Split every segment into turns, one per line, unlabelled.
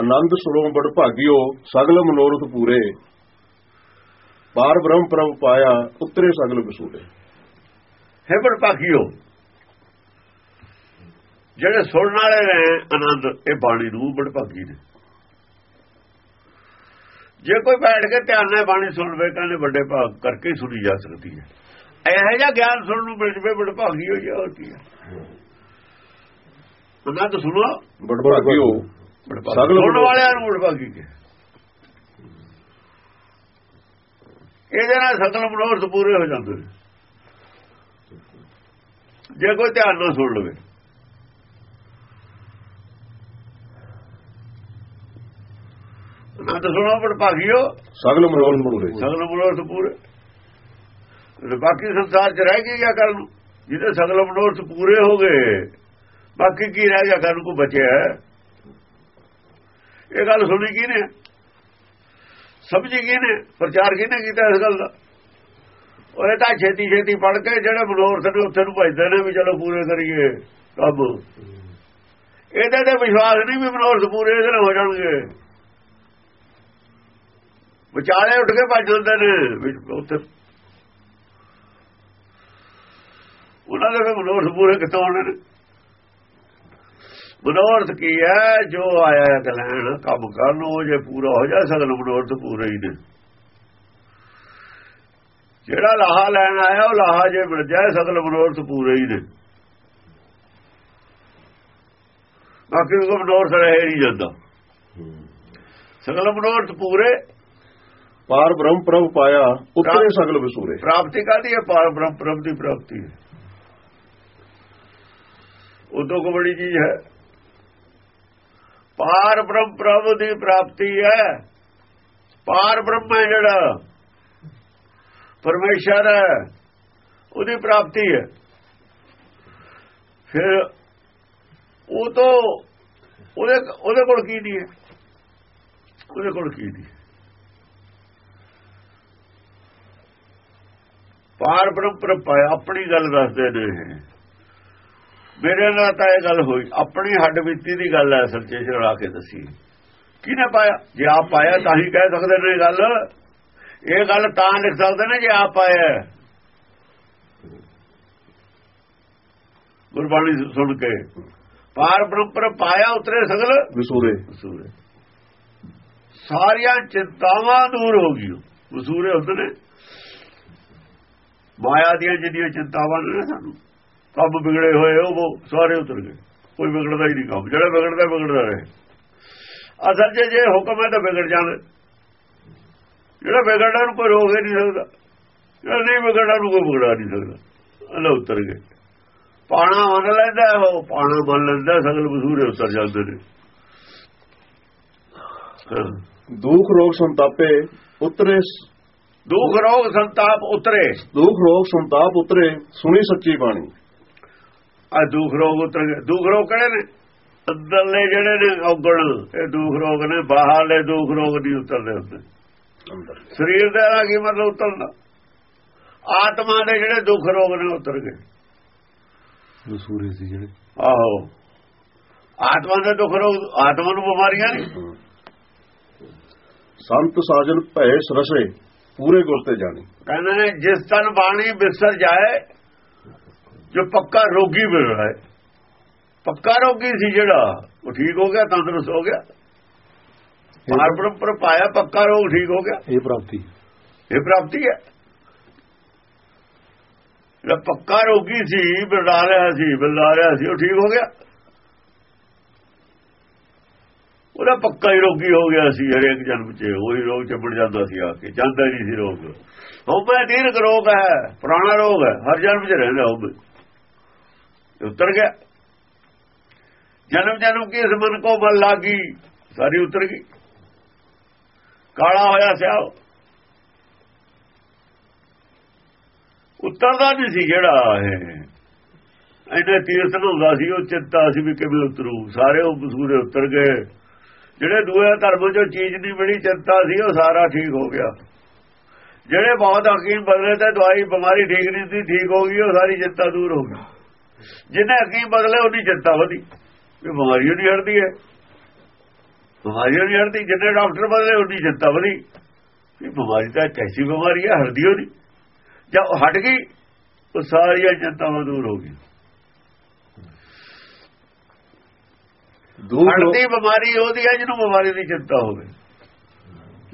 ਆਨੰਦ ਸੁਰੋਂ ਬੜ ਭਾਗਿਓ ਸਗਲ ਮਨੋਰਥ ਪੂਰੇ। ਪਾਰ ਬ੍ਰਹਮ ਪ੍ਰਭ ਪਾਇਆ ਉਤਰੇ ਸਗਲ ਵਿਸੂਰੇ
ਹੈ ਬੜਪਾਖੀਓ ਜਿਹੜੇ ਸੁਣਨ ਵਾਲੇ ਨੇ ਆਨੰਦ ਇਹ ਬਾਣੀ ਨੂੰ ਬੜਪਾਖੀ ਨੇ। ਜੇ ਕੋਈ ਬੈਠ ਕੇ ਧਿਆਨ ਨਾਲ ਬਾਣੀ ਸੁਣਵੇ ਕਹਿੰਦੇ ਵੱਡੇ ਭਾਗ ਕਰਕੇ ਹੀ ਸੁਣੀ ਜਾ ਸਕਦੀ ਹੈ। ਇਹੋ ਜਿਹਾ ਗਿਆਨ ਸੁਣਨ ਨੂੰ ਮਿਲ ਜਵੇ ਬੜਪਾਖੀ ਹੋਈ ਹੋਰ ਕੀ ਹੈ। ਆਨੰਦ ਸੁਣੋ।
ਬੜ ਭਾਗਿਓ। ਸਗਲ
ਸੁਣਨ ਵਾਲਿਆਂ ਨੂੰ ਬੜਪਾਖੀ ਕੇ? ਇਹਦੇ ਨਾਲ ਸਗਲ ਮਨੋਰਥ ਪੂਰੇ ਹੋ ਜਾਂਦੇ ਜੇ ਕੋਈ ਧਿਆਨ ਨਾਲ ਸੁਣ ਲਵੇ। ਨਾ ਤਾਂ ਸੁਣੋ ਪਰ ਭਾਗਿਓ
ਸਗਲ ਮਨੋਰਥ ਪੂਰੇ।
ਸਗਲ ਮਨੋਰਥ ਪੂਰੇ। ਤੇ ਬਾਕੀ ਸੰਸਾਰ ਚ ਰਹਿ ਗਈ ਜਾਂ ਕਰਨ ਜਿਹਦੇ ਸਗਲ ਮਨੋਰਥ ਪੂਰੇ ਹੋ ਗਏ ਬਾਕੀ ਕੀ ਰਹਿ ਗਿਆ ਕਰਨ ਕੋ ਬਚਿਆ ਹੈ? ਇਹ ਗੱਲ ਸੁਣੀ ਕੀ ਸਮਝੀ ਕੀ ਪ੍ਰਚਾਰ ਕੀ ਕੀਤਾ ਇਸ ਗੱਲ ਦਾ? ਉਹ ਇਹ ਤਾਂ ਛੇਤੀ ਛੇਤੀ ਪੜ ਕੇ ਜਿਹੜੇ ਮਨੋਰਥ ਨੇ ਉੱਥੇ ਨੂੰ ਭਜਦੇ ਨੇ ਵੀ ਚਲੋ ਪੂਰੇ ਕਰੀਏ ਕੰਮ। ਇਹਦੇ ਤੇ ਵਿਸ਼ਵਾਸ ਨਹੀਂ ਵੀ ਮਨੋਰਥ ਪੂਰੇ ਇਹਦੇ ਨਾਲ ਹੋ ਜਾਣਗੇ। ਵਿਚਾਲੇ ਉੱਠ ਕੇ ਭੱਜ ਜਾਂਦੇ ਨੇ ਉੱਥੇ। ਉਹਨਾਂ ਦੇ ਫਿਰ ਮਨੋਰਥ ਪੂਰੇ ਕਿੱਥੋਂ ਹੋਣੇ ਨੇ? ਮਨੋਰਥ ਕੀ ਹੈ? ਜੋ ਆਇਆ ਹੈ ਕਲੈਣ ਕੰਮ ਕਰਨ ਉਹ ਜੇ ਪੂਰਾ ਹੋ ਜਾ ਸਗਲ ਮਨੋਰਥ ਪੂਰੇ ਹੀ ਨੇ। ਜਿਹੜਾ ਲਾਹਾ ਲੈਣ ਆਇਆ ਉਹ ਲਾਹਾ ਜੇ ਮਿਲ ਜਾਏ ਸਗਲ ਮਨੋਰਥ ਪੂਰੇ ਹੀ ਨੇ। ਬਾਕੀ ਉਹ ਮਨੋਰਥ ਰਹੇ ਨਹੀਂ ਜਾਂਦਾ। ਸਗਲ ਮਨੋਰਥ ਪੂਰੇ।
ਪਾਰ ਬ੍ਰਹਮ ਪ੍ਰਭ ਪਾਇਆ ਉਤਰੇ ਸਗਲ ਵਿਸੂਰੇ
ਪ੍ਰਾਪਤੀ ਕਾਦੀ ਹੈ? ਪਾਰ ਬ੍ਰਹਮ ਪ੍ਰਭ ਦੀ ਪ੍ਰਾਪਤੀ ਹੈ। ਉਦੋਂ ਕੋ ਬੜੀ ਚੀਜ਼ ਹੈ। ਪਾਰ ਬ੍ਰਹਮ ਪ੍ਰਭ ਦੀ ਪ੍ਰਾਪਤੀ ਹੈ। ਪਾਰ ਬ੍ਰਹਮ ਹੈ ਜਿਹੜਾ। ਪਰਮੇਸ਼ਰ ਹੈ, ਉਹਦੀ ਪ੍ਰਾਪਤੀ ਹੈ। ਫਿਰ ਉਹ ਤੋਂ ਉਹਦੇ ਉਹਦੇ ਕੋਲ ਕੀ ਨਹੀਂ ਹੈ? ਉਹਦੇ ਕੋਲ ਕੀ ਨਹੀਂ ਪਾਰ ਬ੍ਰਹਮ ਪ੍ਰਭ ਆਪਣੀ ਗੱਲ ਦੱਸਦੇ ਨੇ ਮੇਰੇ ਨਾਲ ਤਾਂ ਇਹ ਗੱਲ ਹੋਈ। ਆਪਣੀ ਹੱਡ ਬੀਤੀ ਦੀ ਗੱਲ ਹੈ ਸੱਚੇ ਛੜਾ ਕੇ ਦੱਸੀ। ਕਿਹਨੇ ਪਾਇਆ? ਜੇ ਆਪ ਪਾਇਆ ਤਾਂ ਹੀ ਕਹਿ ਸਕਦੇ ਨੇ ਇਹ ਗੱਲ। ਇਹ ਗੱਲ ਤਾਂ ਲਿਖ ਸਕਦੇ ਨੇ ਜੇ ਆਪ ਪਾਇਆ। ਗੁਰਬਾਣੀ ਸੁਣ ਕੇ। ਪਾਰ ਬ੍ਰਹਮ ਪਾਇਆ ਉਤਰੇ ਸਗਲ?
ਵਿਸੂਰੇ।
ਵਸੂਰੇ। ਸਾਰੀਆਂ ਚਿੰਤਾਵਾਂ ਦੂਰ ਹੋ ਗਈਆਂ। ਵਸੂਰੇ ਹੁੰਦੇ ਨੇ। ਮਾਇਆ ਦੀਆਂ ਜਿਹੜੀਆਂ ਚਿੰਤਾਵਾਂ ਨਾ ਸਾਨੂੰ। ਕੰਮ ਵਿਗੜੇ ਹੋਏ ਉਹ ਸਾਰੇ ਉਤਰ ਗਏ। ਕੋਈ ਵਿਗੜਦਾ ਹੀ ਨਹੀਂ ਕੰਮ। ਜਿਹੜਾ ਵਿਗੜਦਾ ਵਿਗੜਦਾ ਰਹੇ। ਅਸਲ 'ਚ ਜੇ ਹੁਕਮ ਹੈ ਤਾਂ ਵਿਗੜ ਜਾਣ। ਜਿਹੜਾ ਵਿਗੜਦਾ ਨੂੰ ਕੋਈ ਰੋਕ ਨਹੀਂ ਸਕਦਾ। ਜਿਹੜਾ ਨਹੀਂ ਵਿਗੜਦਾ ਨੂੰ ਕੋਈ ਵਿਗੜਾ ਨਹੀਂ ਸਕਦਾ। ਅੱਲਾ ਉਤਰ ਗਏ। ਪਾਣਾ ਮੰਨ ਲੈਂਦਾ ਉਹ ਪਾਣਾ ਮੰਨ ਲੈਂਦਾ ਸਗਲ ਵਸੂਰੇ ਉਤਰ ਜਾਂਦੇ ਨੇ।
ਦੁੱਖ ਰੋਗ ਸੰਤਾਪੇ ਉਤਰੇ।
ਦੁੱਖ ਰੋਗ ਸੰਤਾਪ ਉਤਰੇ।
ਦੁੱਖ ਰੋਗ ਸੰਤਾਪ ਉਤਰੇ। ਸੁਣੀ ਸੱਚੀ ਬਾਣੀ।
ਆ ਦੁੱਖ ਰੋਗ ਉਤਰ ਗਏ ਦੁੱਖ ਰੋਗ ਕਿਹੜੇ ਨੇ? ਅੰਦਰਲੇ ਜਿਹੜੇ ਨੇ ਔਗਣ ਇਹ ਦੁੱਖ ਰੋਗ ਨੇ ਬਾਹਰਲੇ ਦੁੱਖ ਰੋਗ ਨਹੀਂ ਉਤਰਦੇ ਹੁੰਦੇ
ਅੰਦਰ
ਸਰੀਰ ਦਾ ਕੀ ਮਤਲਬ ਉਤਰਨਾ? ਆਤਮਾ ਦੇ ਜਿਹੜੇ ਦੁੱਖ ਰੋਗ ਨੇ ਉਤਰ ਗਏ।
ਵਸੂਰੇ ਸੀ ਜਿਹੜੇ।
ਆਹੋ। ਆਤਮਾ ਦੇ ਦੁੱਖ ਰੋਗ ਆਤਮਾ ਨੂੰ ਬਿਮਾਰੀਆਂ ਨਹੀਂ
ਸੰਤ ਸਾਜਨ ਭੈ ਸਰਸੇ ਪੂਰੇ ਗੁਰ ਤੇ ਜਾਣੀ।
ਕਹਿੰਦੇ ਨੇ ਜਿਸ ਤਨ ਬਾਣੀ ਬਿਸਰ ਜਾਏ ਜੋ ਪੱਕਾ ਰੋਗੀ ਮਿਲ ਰਿਹਾ ਹੈ ਪੱਕਾ ਰੋਗੀ ਸੀ ਜਿਹੜਾ ਉਹ ਠੀਕ ਹੋ ਗਿਆ ਤੰਦਰੁਸਤ ਹੋ ਗਿਆ। ਪਾਰ ਬ੍ਰਹਮ ਪਰ ਪਾਇਆ ਪੱਕਾ ਰੋਗ ਠੀਕ ਹੋ ਗਿਆ।
ਇਹ ਪ੍ਰਾਪਤੀ।
ਇਹ ਪ੍ਰਾਪਤੀ ਹੈ। ਜਿਹੜਾ ਪੱਕਾ ਰੋਗੀ ਸੀ ਬਿਰਲਾ ਰਿਹਾ ਸੀ ਬਿਰਲਾ ਰਿਹਾ ਸੀ ਉਹ ਠੀਕ ਹੋ ਗਿਆ। ਉਹਦਾ ਪੱਕਾ ਹੀ ਰੋਗੀ ਹੋ ਗਿਆ ਸੀ ਹਰੇਕ ਜਨਮ 'ਚ। ਉਹੀ ਰੋਗ ਚਪੜ ਜਾਂਦਾ ਸੀ ਆ ਕੇ ਜਾਂਦਾ ਨਹੀਂ ਸੀ ਰੋਗ। ਹੋਮੇ ਦੀਰਘ ਰੋਗ ਹੈ ਪੁਰਾਣਾ ਰੋਗ ਹੈ ਹਰ ਜਨਮ 'ਚ ਰਹਿੰਦਾ ਹੋਮੇ ਉਤਰ ਗਿਆ। ਜਨਮ ਜਨਮ ਕਿਸ ਮਨ ਕੋ ਮਨ ਲਾਗੀ? ਸਾਰੀ ਉਤਰ ਗਈ। ਕਾਲਾ ਹੋਇਆ ਸਿਆ ਉਤਰਦਾ ਨਹੀਂ ਸੀ ਜਿਹੜਾ ਇਹ। ਇਹਨੇ ਤੀਰਥ ਹੁੰਦਾ ਸੀ, ਉਹ ਚਿੰਤਾ ਸੀ ਵੀ ਕਿਵੇਂ ਉਤਰੂ। ਸਾਰੇ ਉਹ ਬਸੂਰੇ ਉਤਰ ਗਏ। ਜਿਹੜੇ ਦੂਏ ਧਰਮ ਚੋਂ ਚੀਜ਼ ਨਹੀਂ ਮਿਲੀ, ਚਿੰਤਾ ਸੀ, ਉਹ ਸਾਰਾ ਠੀਕ ਹੋ ਗਿਆ। ਜਿਹੜੇ ਬਹੁਤ ਹਕੀਮ ਬਦਲੇ ਤੇ ਦਵਾਈ, ਬਿਮਾਰੀ ਠੀਕ ਨਹੀਂ ਸੀ, ਠੀਕ ਹੋ ਗਈ, ਉਹ ਸਾਰੀ ਚਿੰਤਾ ਦੂਰ ਹੋ ਗਈ। ਜਿਹਨੇ ਹਕੀਮ ਬਦਲੇ ਉਹਦੀ ਚਿੰਤਾ ਵਧੀ ਵੀ ਬਿਮਾਰੀ ਨਹੀਂ ਹਟਦੀ ਹੈ। ਬਿਮਾਰੀ ਨਹੀਂ ਹਟਦੀ ਜਿੰਨੇ ਡਾਕਟਰ ਬਦਲੇ ਉਨੀ ਚਿੰਤਾ ਵਧੀ ਇਹ ਬਿਮਾਰੀ ਤਾਂ ਕੈਸੀ ਬਿਮਾਰੀ ਹੈ ਹਟਦੀ ਨਹੀਂ ਜਦ ਉਹ ਹਟ ਗਈ ਉਹ ਸਾਰੀਆਂ ਚਿੰਤਾਵਾਂ ਦੂਰ ਹੋ ਗਈਆਂ।
ਦੂਰ
ਹਟਦੀ ਬਿਮਾਰੀ ਉਹਦੀ ਹੈ ਜਿਹਨੂੰ ਬਿਮਾਰੀ ਦੀ ਚਿੰਤਾ ਹੋਵੇ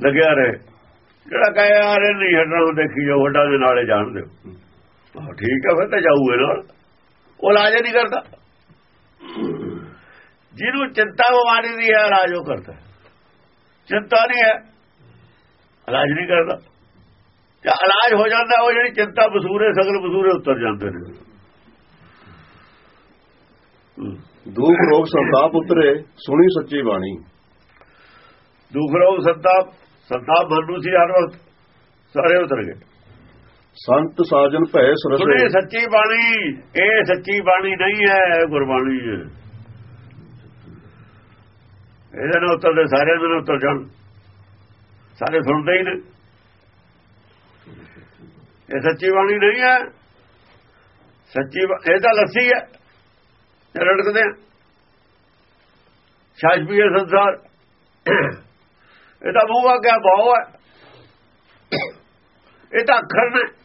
ਲੱਗਿਆ ਰਹੇ। ਜਿਹੜਾ ਕਹੇ ਯਾਰ ਇਹ ਨਹੀਂ ਹਟਣਾ ਉਹ ਦੇਖੀ ਜੋ ਵੱਡਾ ਦੇ ਨਾਲੇ ਜਾਣ ਦਿਓ। ਠੀਕ ਹੈ ਫਿਰ ਤਾਂ ਜਾਊ ਇਹ ਨਾਲ। ਉਹ ਇਲਾਜ ਨਹੀਂ ਕਰਦਾ। ਜਿਹਨੂੰ ਚਿੰਤਾ ਬਿਮਾਰੀ ਦੀ ਹੈ ਇਲਾਜ ਉਹ ਕਰਦਾ ਚਿੰਤਾ ਨਹੀਂ ਹੈ ਇਲਾਜ ਨਹੀਂ ਕਰਦਾ। ਜੇ ਇਲਾਜ ਹੋ ਜਾਂਦਾ ਉਹ ਜਿਹੜੀ ਚਿੰਤਾ ਬਸੂਰੇ ਸਗਲ ਬਸੂਰੇ ਉੱਤਰ ਜਾਂਦੇ ਨੇ।
ਦੁੱਖ ਰੋਗ ਸੰਤਾਪ ਉਤਰੇ ਸੁਣੀ ਸੱਚੀ ਬਾਣੀ।
ਦੁੱਖ ਰੋਗ ਸੰਤਾਪ ਸੰਤਾਪ ਮਨੂ ਸੀ ਹਰ ਵਕਤ ਸਾਰੇ ਉਤਰ ਗਏ।
ਸੰਤ ਸਾਜਨ ਭੈ
ਸੁਣੀ
ਸਰਸੇ
ਸੱਚੀ ਬਾਣੀ, ਇਹ ਸੱਚੀ ਬਾਣੀ ਨਹੀਂ ਹੈ, ਇਹ ਗੁਰਬਾਣੀ ਹੈ। ਇਹਦੇ ਨਾਲ ਉਤਰਦੇ, ਸਾਰਿਆਂ ਦੇ ਨਾਲ ਉਤਰ ਜਾਣ। ਸਾਰੇ ਸੁਣਦੇ ਹੀ ਨੇ। ਇਹ ਸੱਚੀ ਬਾਣੀ ਨਹੀਂ ਹੈ। ਸੱਚੀ ਇਹ ਤਾਂ ਲੱਸੀ ਹੈ ਰੜਕਦੇ ਆ। ਛਾਜ ਪੀਏ ਸੰਸਾਰ। ਇਹ ਤਾਂ ਮੂੰਹ ਆ ਗਿਆ ਭਾਉ ਹੈ। ਇਹ ਤਾਂ ਅੱਖਰ ਨੇ।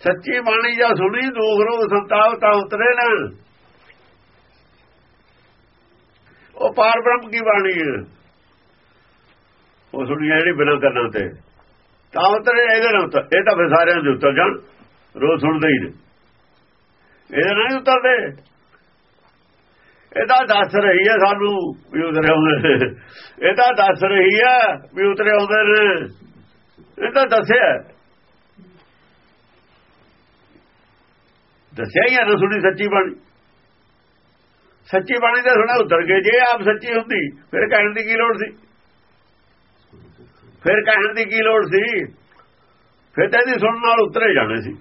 ਸੱਚੀ ਬਾਣੀ ਜਾਂ ਸੁਣੀ, ਦੁੱਖ ਰੋਗ ਸੰਤਾਪ ਤਾਂ ਉਤਰੇ ਨਾ। ਉਹ ਪਾਰ ਬ੍ਰਹਮ ਕੀ ਬਾਣੀ ਹੈ? ਉਹ ਸੁਣੀ ਜਿਹੜੀ ਬਿਨਾਂ ਕਰਨਾ ਤੇ। ਤਾਂ ਉਤਰੇ, ਇਹਦੇ ਨਾਲ ਉਤਰ ਇਹ ਤਾਂ ਫਿਰ ਸਾਰਿਆਂ ਦੇ ਉਤਰ ਜਾਣ। ਰੋਜ਼ ਸੁਣਦੇ ਹੀ ਨੇ। ਇਹਦੇ ਨਾਲ ਨਹੀਂ ਉਤਰਦੇ। ਇਹਦਾ ਦੱਸ ਰਹੀ ਹੈ ਸਾਨੂੰ ਵੀ ਉਤਰੇ ਆਉਂਦੇ ਨੇ। ਇਹਦਾ ਦੱਸ ਰਹੀ ਹੈ ਵੀ ਉਤਰੇ ਆਉਂਦੇ ਨੇ। ਇਹ ਤਾਂ ਦੱਸਿਆ ਦੱਸਿਆ ਹੀ ਹੈ ਨਾ ਸੁਣੀ ਸੱਚੀ ਬਾਣੀ। ਸੱਚੀ ਬਾਣੀ ਤਾਂ ਸੁਣਾ ਉਤਰ ਗਏ, ਜੇ ਆਪ ਸੱਚੀ ਹੁੰਦੀ, ਫਿਰ ਕਹਿਣ ਦੀ ਕੀ ਲੋੜ ਸੀ? ਫਿਰ ਕਹਿਣ ਦੀ ਕੀ ਲੋੜ ਸੀ? ਫਿਰ ਤਾਂ ਇਹਦੀ ਸੁਣਨ ਨਾਲ ਉਤਰੇ ਜਾਣੇ ਸੀ।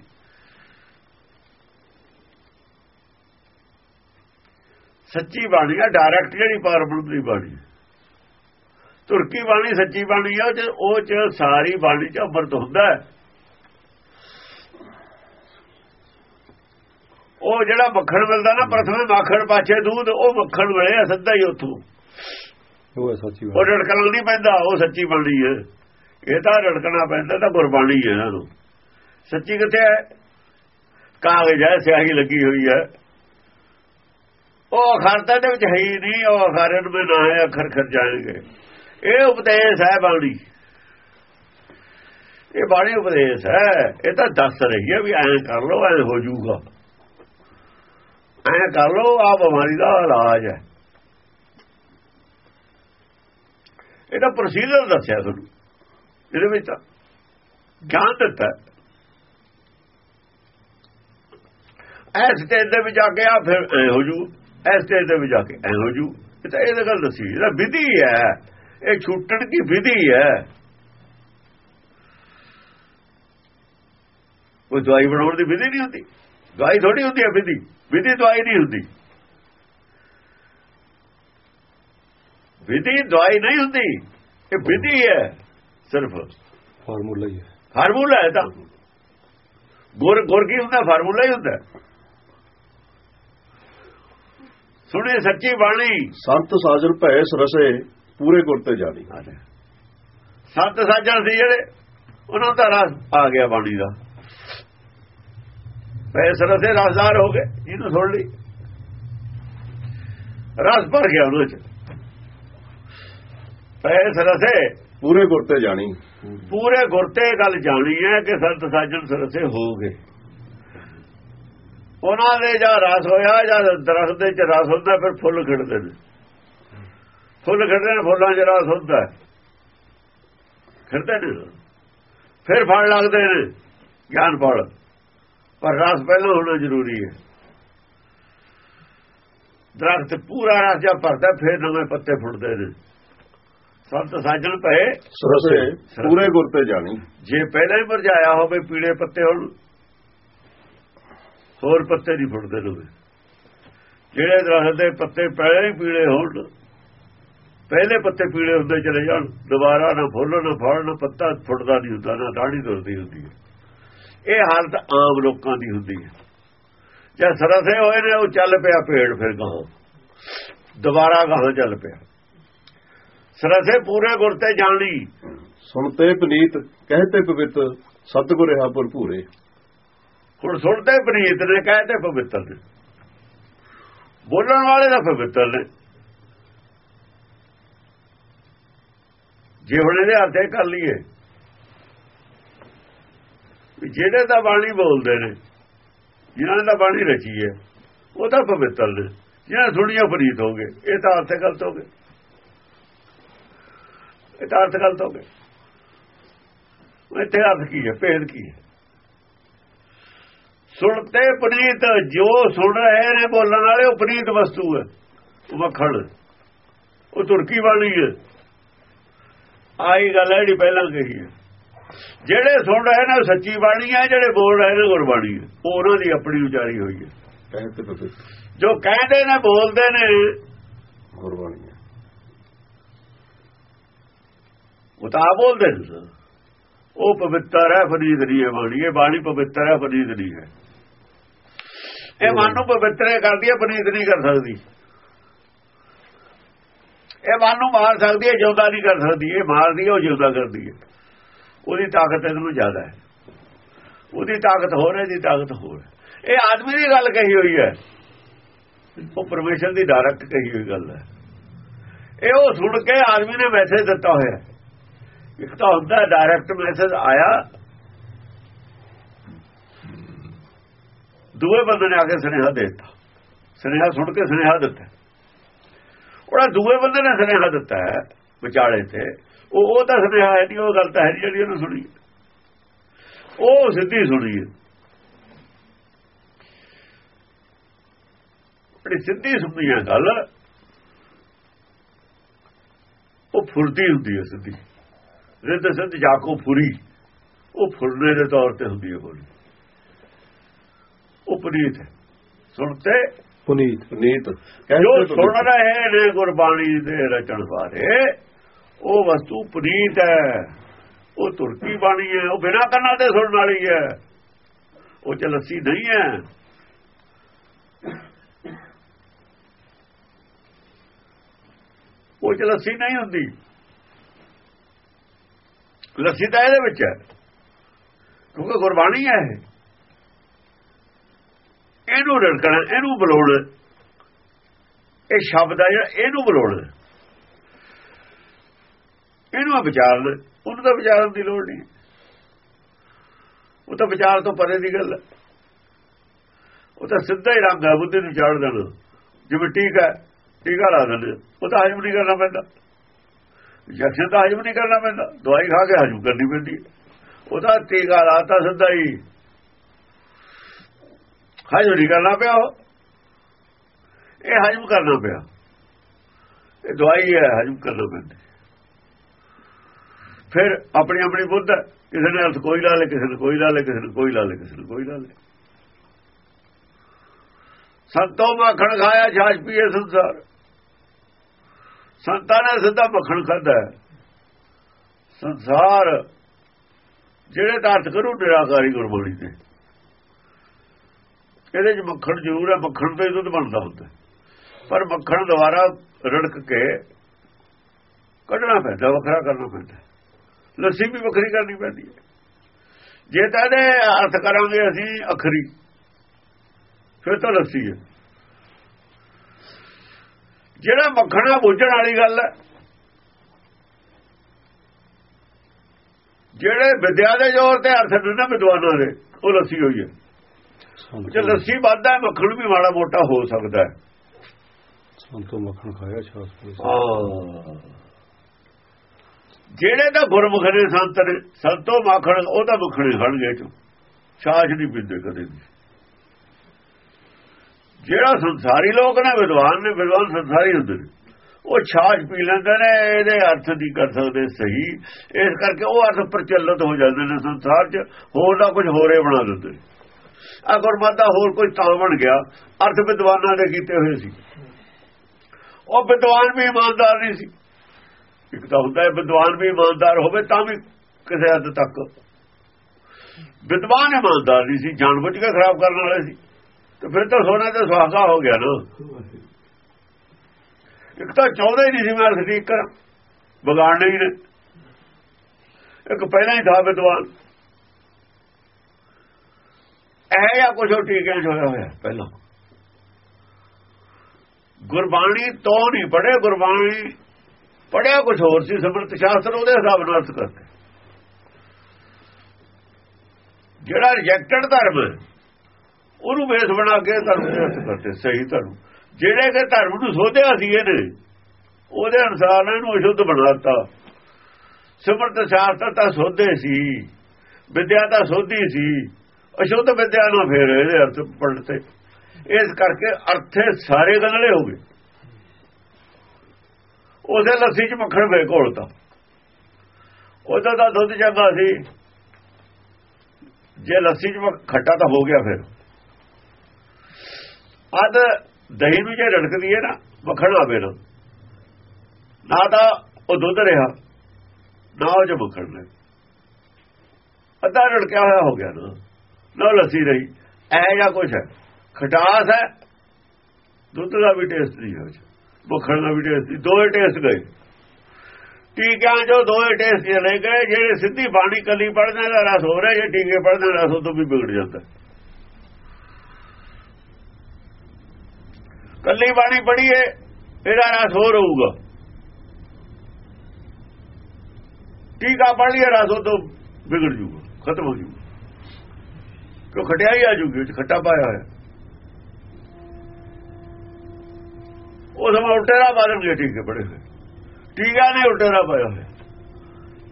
ਸੱਚੀ ਬਾਣੀ ਆ ਡਾਇਰੈਕਟ ਜਿਹੜੀ ਪਾਰਬ੍ਰਹਮ ਦੀ ਬਾਣੀ ਤੁਰਕੀ ਬਾਣੀ ਸੱਚੀ ਬਾਣੀ ਆ, ਉਹ ਚ ਉਹ ਚ ਸਾਰੀ ਬਾਣੀ ਚ ਅੰਮ੍ਰਿਤ ਹੁੰਦਾ ਹੈ। ਉਹ ਜਿਹੜਾ ਮੱਖਣ ਮਿਲਦਾ ਨਾ ਪ੍ਰਥਮੇ ਮੱਖਣ ਪਾਛੇ ਦੂਧ ਉਹ ਮੱਖਣ ਮਿਲਿਆ ਸਿੱਧਾ ਹੀ ਉੱਥੋਂ।
ਉਹ ਸੱਚੀ
ਉਹ ਰੜਕਣਾ ਨਹੀਂ ਪੈਂਦਾ ਉਹ ਸੱਚੀ ਬਾਣੀ ਹੈ। ਇਹ ਤਾਂ ਰੜਕਣਾ ਪੈਂਦਾ ਤਾਂ ਗੁਰਬਾਣੀ ਹੈ ਇਹਨਾਂ ਨੂੰ। ਸੱਚੀ ਕਿੱਥੇ ਹੈ? ਕਾਗਜ਼ ਹੈ ਸਿਆਹੀ ਲੱਗੀ ਹੋਈ ਹੈ। ਉਹ ਅਖਰਤਾ ਦੇ ਵਿੱਚ ਹੈ ਹੀ ਨਹੀਂ ਉਹ ਅਖਰਨ ਵਿੱਚ ਨਾ ਹੈ ਅਖਰ ਖਰ ਜਾਣਗੇ। ਇਹ ਉਪਦੇਸ਼ ਹੈ ਬਾਣੀ। ਇਹ ਬਾਣੀ ਉਪਦੇਸ਼ ਹੈ। ਇਹ ਤਾਂ ਦੱਸ ਰਹੀ ਹੈ ਵੀ ਐਂ ਕਰ ਲਓ ਐਂ ਹੋ ਜਾਊਗਾ। ਐਂ ਕਰ ਲਓ ਆ ਬਿਮਾਰੀ ਦਾ ਇਲਾਜ ਹੈ। ਇਹਦਾ ਪ੍ਰੋਸੀਜਰ ਦੱਸਿਆ ਤੁਹਾਨੂੰ ਇਹਦੇ ਵਿੱਚ ਤਾਂ ਗਿਆਨ ਦਿੱਤਾ ਐਸ ਸਟੇਜ ਦੇ ਵਿੱਚ ਆ ਕੇ ਆ ਫਿਰ ਐ ਹੋ ਜੂ ਐਸ ਸਟੇਜ ਦੇ ਵਿੱਚ ਆ ਕੇ ਐ ਹੋ ਜੂ। ਇਹ ਤਾਂ ਇਹਦੇ ਗੱਲ ਦੱਸੀ ਇਹਦਾ ਵਿਧੀ ਹੈ। ਇਹ ਛੁੱਟਣ ਦੀ ਵਿਧੀ ਹੈ। ਕੋਈ ਦਵਾਈ ਬਣਾਉਣ ਦੀ ਵਿਧੀ ਨਹੀਂ ਹੁੰਦੀ। ਦਵਾਈ ਥੋੜੀ ਹੁੰਦੀ ਹੈ ਵਿਧੀ। ਵਿਧੀ ਦਵਾਈ ਨਹੀਂ ਹੁੰਦੀ। ਵਿਧੀ ਦਵਾਈ ਨਹੀਂ ਹੁੰਦੀ। ਇਹ ਵਿਧੀ ਹੈ ਸਿਰਫ।
ਫਾਰਮੂਲਾ ਹੀ ਹੈ।
ਫਾਰਮੂਲਾ ਹੈ ਤਾਂ। ਗੁਰ ਗੁਰ ਕੀ ਹੁੰਦਾ? ਫਾਰਮੂਲਾ ਹੀ ਹੁੰਦਾ। ਸੁਣੇ ਸੱਚੀ ਬਾਣੀ।
ਸੰਤ ਸਾਜਨ ਭੈ ਸਰਸੇ ਪੂਰੇ ਗੁਰ ਤੇ ਜਾਣੀ।
ਸੰਤ ਸਾਜਣ ਸੀ ਜਿਹੜੇ ਉਹਨਾਂ ਦਾ ਰਸ ਆ ਗਿਆ ਬਾਣੀ ਦਾ। ਪੈਸ ਰਸੇ ਰਸਦਾਰ ਹੋ ਗਏ ਜਿਹਨੂੰ ਸੁਣ ਲਈ। ਰਸ ਭਰ ਗਿਆ ਉਹਨਾਂ ਚ। ਪੈਸ ਰਸੇ
ਪੂਰੇ ਗੁਰ ਤੇ ਜਾਣੀ।
ਪੂਰੇ ਗੁਰਤੇ ਗੱਲ ਜਾਣੀ ਹੈ ਕਿ ਸੰਤ ਸਾਜਣ ਸਰਸੇ ਹੋ ਗਏ। ਉਹਨਾਂ ਦੇ ਜਾਂ ਰਸ ਹੋਇਆ ਜਾਂ ਦਰਖਤ ਦੇ ਚ ਰਸ ਹੁੰਦਾ ਫਿਰ ਫੁੱਲ ਖਿੜਦੇ ਨੇ। ਫੁੱਲ ਖਿੜਦੇ ਨੇ ਫੁੱਲਾਂ 'ਚ ਰਸ ਹੁੰਦਾ। ਖਿੜਦੇ ਨੇ। ਫਿਰ ਫਲ ਲੱਗਦੇ ਨੇ ਗਿਆਨ ਫਲ। ਪਰ ਰਸ ਪਹਿਲਾਂ ਹੋਣਾ ਜ਼ਰੂਰੀ ਹੈ। ਦਰਖਤ ਪੂਰਾ ਰਸ ਜਾਂ ਭਰਦਾ ਫਿਰ ਨਵੇਂ ਪੱਤੇ ਫੁੱਟਦੇ ਨੇ। ਸੰਤ ਸਾਜਣ ਪਏ।
ਸਰਸੇ ਪੂਰੇ ਗੁਰ ਤੇ ਜਾਣੀ।
ਜੇ ਪਹਿਲਾਂ ਹੀ ਮੁਰਝਾਇਆ ਹੋਵੇ ਪੀਲੇ ਪੱਤੇ ਹੋਣ ਹੋਰ ਪੱਤੇ ਨਹੀਂ ਫੁੱਟਦੇ ਨਵੇਂ ਜਿਹੜੇ ਦਰਖਤ ਦੇ ਪੱਤੇ ਪਹਿਲਾਂ ਹੀ ਪੀਲੇ ਹੋਣ ਪਹਿਲੇ ਪੱਤੇ ਪੀਲੇ ਹੁੰਦੇ ਚਲੇ ਜਾਣ। ਦੁਬਾਰਾ ਨਾ ਫੁੱਲ ਨਾ ਫਲ ਨਾ ਪੱਤਾ ਫੁੱਟਦਾ ਨਹੀਂ ਹੁੰਦਾ ਨਾ ਦਾੜੀ ਦੁਰਦੀ ਹੁੰਦੀ ਹੈ। ਇਹ ਹਾਲਤ ਆਮ ਲੋਕਾਂ ਦੀ ਹੁੰਦੀ ਹੈ। ਜੇ ਸਰਸੇ ਹੋਏ ਨੇ ਉਹ ਚੱਲ ਪਿਆ ਪੇੜ ਫਿਰ ਗਾਂ ਦੁਬਾਰਾ ਗਾਹਾਂ ਚੱਲ ਪਿਆ। ਸਰਸੇ ਪੂਰੇ ਗੁਰ ਤੇ ਜਾਣੀ।
ਸੁਣਤੇ ਪਨੀਤ ਕਹਤੇ ਪਵਿੱਤ ਸਤਿਗੁਰ ਰਹਾ ਭਰਪੂਰੇ।
ਹੁਣ ਸੁਣਦੇ ਪ੍ਰੀਤ ਨੇ ਕਹਤੇ ਪਵਿੱਤਰ ਨੇ। ਬੋਲਣ ਵਾਲੇ ਦਾ ਪਵਿੱਤਰ ਨੇ। ਜੇ ਹੁਣ ਇਹਦੇ ਅਰਥੇ ਕਰ ਲਈਏ ਜਿਹੜੇ ਦਾ ਬਾਣੀ ਬੋਲਦੇ ਨੇ, ਜਿਨ੍ਹਾਂ ਦਾ ਬਾਣੀ ਰਚੀ ਹੈ, ਉਹ ਤਾਂ ਪਵਿੱਤਰ ਨੇ। ਜਿਹਨਾਂ ਸੁਣੀਆਂ ਪ੍ਰੀਤ ਹੋਗੇ ਇਹ ਤਾਂ ਅਰਥ ਗਲਤ ਹੋ ਗਏ। ਇਹ ਤਾਂ ਅਰਥ ਗਲਤ ਹੋ ਗਏ। ਇੱਥੇ ਅਰਥ ਕੀ ਹੈ? ਭੇਦ ਕੀ ਹੈ? ਸੁਣਤੇ ਪ੍ਰੀਤ, ਜੋ ਸੁਣ ਰਹੇ ਨੇ ਬੋਲਣ ਵਾਲੇ, ਉਹ ਪ੍ਰੀਤ ਵਸਤੂ ਹੈ। ਉਹ ਮੱਖਣ। ਉਹ ਤੁਰਕੀ ਬਾਣੀ ਹੈ। ਆਈ ਗੱਲ ਹੈ ਜਿਹੜੀ ਪਹਿਲਾਂ ਕਹੀ ਹੈ। ਜਿਹੜੇ ਸੁਣ ਰਹੇ ਨੇ ਸੱਚੀ ਬਾਣੀ ਹੈ ਜਿਹੜੇ ਬੋਲ ਰਹੇ ਨੇ ਗੁਰਬਾਣੀ ਹੈ ਉਹ ਉਹਨਾਂ ਦੀ ਆਪਣੀ ਉਚਾਰੀ ਹੋਈ ਹੈ ਜੋ ਕਹਿੰਦੇ ਨੇ ਬੋਲਦੇ ਨੇ
ਗੁਰਬਾਣੀ ਹੈ।
ਉਹ ਤਾਂ ਬੋਲਦੇ ਨੇ ਉਹ ਪਵਿੱਤਰ ਹੈ ਫਰੀਦ ਨਹੀਂ ਹੈ ਬਾਣੀ। ਇਹ ਬਾਣੀ ਪਵਿੱਤਰ ਹੈ ਫਰੀਦ ਨਹੀਂ ਹੈ। ਇਹ ਮਨ ਨੂੰ ਪਵਿੱਤਰ ਕਰਦੀ ਹੈ ਫਰੀਦ ਨਹੀਂ ਕਰ ਸਕਦੀ। ਇਹ ਮਨ ਨੂੰ ਮਾਰ ਸਕਦੀ ਹੈ ਜਿਉਂਦਾ ਨਹੀਂ ਕਰ ਸਕਦੀ। ਇਹ ਮਾਰਦੀ ਹੈ ਉਹ ਜਿਉਂਦਾ ਕਰਦੀ ਹੈ। ਉਹਦੀ ਤਾਕਤ ਇਹਨੂੰ ਜ਼ਿਆਦਾ ਹੈ। ਉਹਦੀ ਤਾਕਤ ਹੋਰ ਹੈ, ਇਹਦੀ ਤਾਕਤ ਹੋਰ ਹੈ। ਇਹ ਆਦਮੀ ਦੀ ਗੱਲ ਕਹੀ ਹੋਈ ਹੈ। ਉਹ ਪਰਮੇਸ਼ਰ ਦੀ ਡਾਇਰੈਕਟ ਕਹੀ ਹੋਈ ਗੱਲ ਹੈ। ਇਹ ਉਹ ਸੁਣ ਕੇ ਆਦਮੀ ਨੇ ਮੈਸੇਜ ਦਿੱਤਾ ਹੋਇਆ ਇੱਕ ਤਾਂ ਹੁੰਦਾ ਡਾਇਰੈਕਟ ਮੈਸੇਜ ਆਇਆ। ਦੂਏ ਬੰਦੇ ਨੇ ਆ ਕੇ ਸੁਨੇਹਾ ਦੇ ਦਿੱਤਾ। ਸੁਨੇਹਾ ਸੁਣ ਕੇ ਸੁਨੇਹਾ ਦਿੱਤਾ। ਉਹਦਾ ਦੂਏ ਬੰਦੇ ਨੇ ਸੁਨੇਹਾ ਦਿੱਤਾ ਹੈ ਵਿਚਾਲੇ ਤੇ। ਉਹ ਉਹ ਤਾਂ ਸੁਨੇਹਾ ਹੈ ਨਹੀਂ ਉਹ ਗੱਲ ਤਾਂ ਹੈ ਜਿਹੜੀ ਉਹਨੇ ਸੁਣੀ ਉਹ ਸਿੱਧੀ ਸੁਣੀ ਹੈ। ਜਿਹੜੀ ਸਿੱਧੀ ਸੁਣੀ ਹੈ ਗੱਲ ਉਹ ਫੁਰਦੀ ਹੁੰਦੀ ਹੈ ਸਿੱਧੀ। ਰਿੱਧ ਸਿੱਧ ਜਾਕੋ ਫੁਰੀ ਉਹ ਫੁਰਨੇ ਦੇ ਤੌਰ ਤੇ ਹੁੰਦੀ ਹੈ ਬੋਲੀ। ਉਹ ਪ੍ਰੀਤ ਹੈ। ਸੁਣਤੇ
ਪੁਨੀਤ
ਪਨੀਤ।
ਜੋ ਸੁਣ ਰਹੇ ਨੇ ਗੁਰਬਾਣੀ ਦੇ ਰਚਣ ਬਾਰੇ ਉਹ ਵਸਤੂ ਪ੍ਰੀਤ ਹੈ। ਉਹ ਤੁਰਕੀ ਬਾਣੀ ਹੈ, ਉਹ ਬਿਨਾਂ ਕੰਨਾਂ ਦੇ ਸੁਣਨ ਵਾਲੀ ਹੈ। ਉਹ ਚ ਲੱਸੀ ਨਹੀਂ ਹੈ। ਉਹ ਚ ਲੱਸੀ ਨਹੀਂ ਹੁੰਦੀ। ਲੱਸੀ ਤਾਂ ਇਹਦੇ ਵਿੱਚ ਹੈ, ਕਿਉਂਕਿ ਗੁਰਬਾਣੀ ਹੈ ਇਹਨੂੰ ਰੜਕਣਾ, ਇਹਨੂੰ ਬੁਲਾਉਣਾ। ਇਹ ਸ਼ਬਦ ਆ ਜਿਹੜਾ, ਇਹਨੂੰ ਬੁਲਾਉਣਾ। ਇਹਨੂੰ ਆ ਵਿਚਾਰਨਾ ਉਹਨੂੰ ਤਾਂ ਵਿਚਾਰਨ ਦੀ ਲੋੜ ਨਹੀਂ। ਉਹ ਤਾਂ ਵਿਚਾਰ ਤੋਂ ਪਰੇ ਦੀ ਗੱਲ ਹੈ। ਉਹ ਤਾਂ ਸਿੱਧਾ ਹੀ ਰੰਗ ਹੈ ਬੁੱਧੀ ਨੂੰ ਚਾੜ ਦੇਣਾ। ਜਿਵੇਂ ਟੀਕਾ ਹੈ, ਟੀਕਾ ਲਾ ਦਿੰਦੇ। ਉਹ ਤਾਂ ਹਜਮ ਨਹੀਂ ਕਰਨਾ ਪੈਂਦਾ। ਇੰਜੈਕਸ਼ਨ ਤਾਂ ਹਜਮ ਨਹੀਂ ਕਰਨਾ ਪੈਂਦਾ। ਦਵਾਈ ਖਾ ਕੇ ਹਜਮ ਕਰਨੀ ਪੈਂਦੀ ਉਹ ਤਾਂ ਟੀਕਾ ਲਾਤਾ ਸਿੱਧਾ ਹੀ। ਹਜਮ ਨਹੀਂ ਕਰਨਾ ਪਿਆ ਉਹ। ਇਹ ਹਜਮ ਕਰਨਾ ਪਿਆ। ਇਹ ਦਵਾਈ ਹੈ ਹਜਮ ਕਰਨਾ ਪੈਂਦਾ। ਫਿਰ ਆਪਣੀ ਆਪਣੀ ਬੁੱਧ ਹੈ। ਕਿਸੇ ਨੇ ਅਰਥ ਕੋਈ ਲਾ ਲੇ, ਕਿਸੇ ਨੇ ਕੋਈ ਲਾ ਲੇ, ਕਿਸੇ ਨੇ ਕੋਈ ਲਾ ਲੇ, ਕਿਸੇ ਨੇ ਕੋਈ ਲਾ ਲੇ। ਸੰਤੋਂ ਮੱਖਣ ਖਾਇਆ ਛਾਛ ਪੀਏ ਸੰਸਾਰ। ਸੰਤਾਂ ਨੇ ਸਿੱਧਾ ਮੱਖਣ ਖਾਦਾ ਸੰਸਾਰ ਜਿਹੜੇ ਦਾ ਅਰਥ ਕਰੂ, ਨਿਰਾਕਾਰੀ ਗੁਰਬਾਣੀ ਦੇ ਇਹਦੇ ਚ ਮੱਖਣ ਜ਼ਰੂਰ ਹੈ, ਮੱਖਣ ਤੋਂ ਹੀ ਦੁੱਧ ਬਣਦਾ ਹੁੰਦਾ ਪਰ ਮੱਖਣ ਦੁਆਰਾ ਰੜਕ ਕੇ ਕੱਢਣਾ ਪੈਂਦਾ, ਵੱਖਰਾ ਕਰਨਾ ਪੈਂਦਾ ਲੱਸੀ ਵੀ ਵੱਖਰੀ ਕਰਨੀ ਪੈਂਦੀ ਹੈ। ਜੇ ਤਾਂ ਇਹਦੇ ਅਰਥ ਕਰਾਂਗੇ ਅਸੀਂ ਅਖਰੀ ਫਿਰ ਤਾਂ ਲੱਸੀ ਹੈ। ਜਿਹੜਾ ਮੱਖਣਾ ਬੁੱਝਣ ਵਾਲੀ ਗੱਲ ਹੈ ਜਿਹੜੇ ਵਿਦਿਆ ਦੇ ਜ਼ੋਰ ਤੇ ਅਰਥ ਨਾ ਵਿਦਵਾਨਾਂ ਦੇ ਉਹ ਲੱਸੀ ਹੋਈ ਹੈ। ਜੇ ਲੱਸੀ ਵੱਧਦਾ ਹੈ ਮੱਖਣ ਵੀ ਮਾੜਾ ਮੋਟਾ ਹੋ ਸਕਦਾ ਹੈ।
ਸੰਤੋ ਮੱਖਣ ਖਾਇਆ ਛਾਸ ਪੀ
ਜਿਹੜੇ ਤਾਂ ਗੁਰਮੁਖ ਨੇ ਸੰਤ ਨੇ, ਸੰਤੋ ਮਾਖਣ, ਉਹ ਤਾਂ ਮੱਖਣੇ ਖੜਗੇ ਚੋਂ। ਛਾਛ ਨਹੀਂ ਪੀਂਦੇ ਕਦੇ ਵੀ। ਜਿਹੜਾ ਸੰਸਾਰੀ ਲੋਕ ਨੇ, ਵਿਦਵਾਨ ਨੇ, ਵਿਦਵਾਨ ਸੰਸਾਰੀ ਹੁੰਦੇ ਨੇ, ਉਹ ਛਾਛ ਪੀ ਲੈਂਦੇ ਨੇ, ਇਹਦੇ ਅਰਥ ਨਹੀਂ ਕਰ ਸਕਦੇ ਸਹੀ। ਇਸ ਕਰਕੇ ਉਹ ਅਰਥ ਪ੍ਰਚਲਿਤ ਹੋ ਜਾਂਦੇ ਨੇ ਸੰਸਾਰ 'ਚ, ਹੋਰ ਦਾ ਕੁਝ ਹੋਰੇ ਬਣਾ ਦਿੰਦੇ। ਆ ਗੁਰਮਤਿ ਹੋਰ ਕੋਈ ਤਾਂ ਬਣ ਗਿਆ, ਅਰਥ ਵਿਦਵਾਨਾਂ ਦੇ ਕੀਤੇ ਹੋਏ ਸੀ। ਉਹ ਵਿਦਵਾਨ ਵੀ ਇਮਾਨਦਾਰ ਨਹੀਂ ਸੀ। ਇੱਕ ਤਾਂ ਹੁੰਦਾ ਹੈ, ਵਿਦਵਾਨ ਵੀ ਇਮਾਨਦਾਰ ਹੋਵੇ ਤਾਂ ਵੀ ਕਿਸੇ ਹੱਦ ਤੱਕ। ਵਿਦਵਾਨ ਇਮਾਨਦਾਰ ਨਹੀਂ ਸੀ, ਜਾਣਬੁੱਝ ਕੇ ਖਰਾਬ ਕਰਨ ਵਾਲੇ ਸੀ। ਤੇ ਫਿਰ ਤਾਂ ਸੋਨਾ ਤੇ ਸੁਹਾਗਾ ਹੋ ਗਿਆ ਨਾ। ਇੱਕ ਤਾਂ ਚਾਹੁੰਦਾ ਹੀ ਨਹੀਂ ਸੀ ਮੈਂ ਠੀਕ ਕਰਾਂ। ਵਿਗਾੜਨੇ ਹੀ ਨੇ। ਇੱਕ ਪਹਿਲਾਂ ਹੀ ਥਾ ਵਿਦਵਾਨ। ਇਹ ਜਾਂ ਕੁਝ ਉਹ ਟੀਕਿਆਂ 'ਚ ਹੋਇਆ ਹੋਇਆ, ਪਹਿਲਾਂ। ਗੁਰਬਾਣੀ ਤੋਂ ਨਹੀਂ ਪੜ੍ਹੇ, ਗੁਰਬਾਣੀ ਪੜਿਆ ਕੁਝ ਹੋਰ ਸੀ, ਸਮਰਤ ਸ਼ਾਸਤਰ ਉਹਦੇ ਹਿਸਾਬ ਨਾਲ ਅਰਥ ਕਰਦੇ। ਜਿਹੜਾ ਰਿਜੈਕਟਡ ਧਰਮ, ਉਹਨੂੰ ਬੇਸ ਬਣਾ ਕੇ ਧਰਮ ਦੇ ਅਰਥ ਕਰਦੇ ਸਹੀ ਧਰਮ। ਜਿਹੜੇ ਕਿ ਧਰਮ ਨੂੰ ਸੋਧਿਆ ਸੀ ਇਹਨੇ, ਉਹਦੇ ਅਨੁਸਾਰ ਇਹਨੂੰ ਅਸ਼ੁੱਧ ਬਣਾਤਾ ਸਮਰਤ ਸ਼ਾਸਤਰ ਤਾਂ ਸੋਧੇ ਸੀ, ਵਿਦਿਆ ਤਾਂ ਸੋਧੀ ਸੀ। ਅਸ਼ੁੱਧ ਵਿਦਿਆ ਨਾਲ ਫੇਰ ਇਹਦੇ ਅਰਥ ਪੜਤੇ ਇਸ ਕਰਕੇ ਅਰਥੇ ਸਾਰੇ ਗੰਦਲੇ ਹੋ ਗਏ। ਉਸੇ ਲੱਸੀ ਚ ਮੱਖਣ ਵੇ ਘੋਲਤਾ ਉਹਦਾ ਤਾਂ ਦੁੱਧ ਚੰਗਾ ਸੀ। ਜੇ ਲੱਸੀ ਚ ਖੱਟਾ ਤਾਂ ਹੋ ਗਿਆ ਫਿਰ। ਅਦ ਦਹੀਂ ਨੂੰ ਜੇ ਰੜਕਦੀ ਹੈ ਨਾ, ਮੱਖਣ ਆਵੇ ਨਾ ਨਾ ਤਾਂ ਉਹ ਦੁੱਧ ਰਿਹਾ, ਨਾ ਉਹ ਚ ਮੱਖਣ ਰਿਹਾ। ਅੱਧਾ ਰੜਕਿਆ ਹੋਇਆ ਹੋ ਗਿਆ ਨਾ ਨਾ ਲੱਸੀ ਰਹੀ। ਇਹ ਜਾਂ ਕੁਛ ਹੈ। ਖਟਾਸ ਹੈ। ਦੁੱਧ ਦਾ ਵੀ ਟੇਸਟ ਨਹੀਂ ਹੈ ਮੱਖਣ ਦਾ ਵੀ ਟੇਸਟ ਨਹੀਂ ਦੋਏ ਟੇਸਟ ਗਏ। ਟੀਕਿਆਂ ਜੋ ਦੋਏ ਟੇਸਟ ਚਲੇ ਗਏ, ਜਿਹੜੇ ਸਿੱਧੀ ਬਾਣੀ ਕੱਲੀ ਪੜ੍ਹਦੇ ਦਾ ਰਸ ਹੋ ਰਿਹਾ, ਜੇ ਟੀਕੇ ਪੜ੍ਹਦੇ ਦਾ ਰਸ ਉਹ ਤੋਂ ਵੀ ਵਿਗੜ ਜਾਂਦਾ। ਕੱਲੀ ਬਾਣੀ ਪੜ੍ਹੀਏ ਇਹਦਾ ਰਸ ਹੋਰ ਹੋਊਗਾ। ਟੀਕਾ ਪੜ ਲਿਆ ਰਸ ਉਹ ਤੋਂ ਵਿਗੜ ਜੂਗਾ ਖਤਮ ਹੋ ਜੂਗਾ ਕਿਉਂ ਖਟਿਆਈ ਆ ਜੂਗੀ ਉਹ ਖੱਟਾ ਪਾਇਆ ਹੋਇਆ। ਉਹ ਸਮਾਂ ਉਲਟੇਰਾ ਬਾਦਲ ਟੀਕੇ ਪੜੇ ਹੋਏ। ਟੀਕਾ ਨੇ ਉਲਟੇਰਾ ਪਾਇਆ ਹੋਇਆ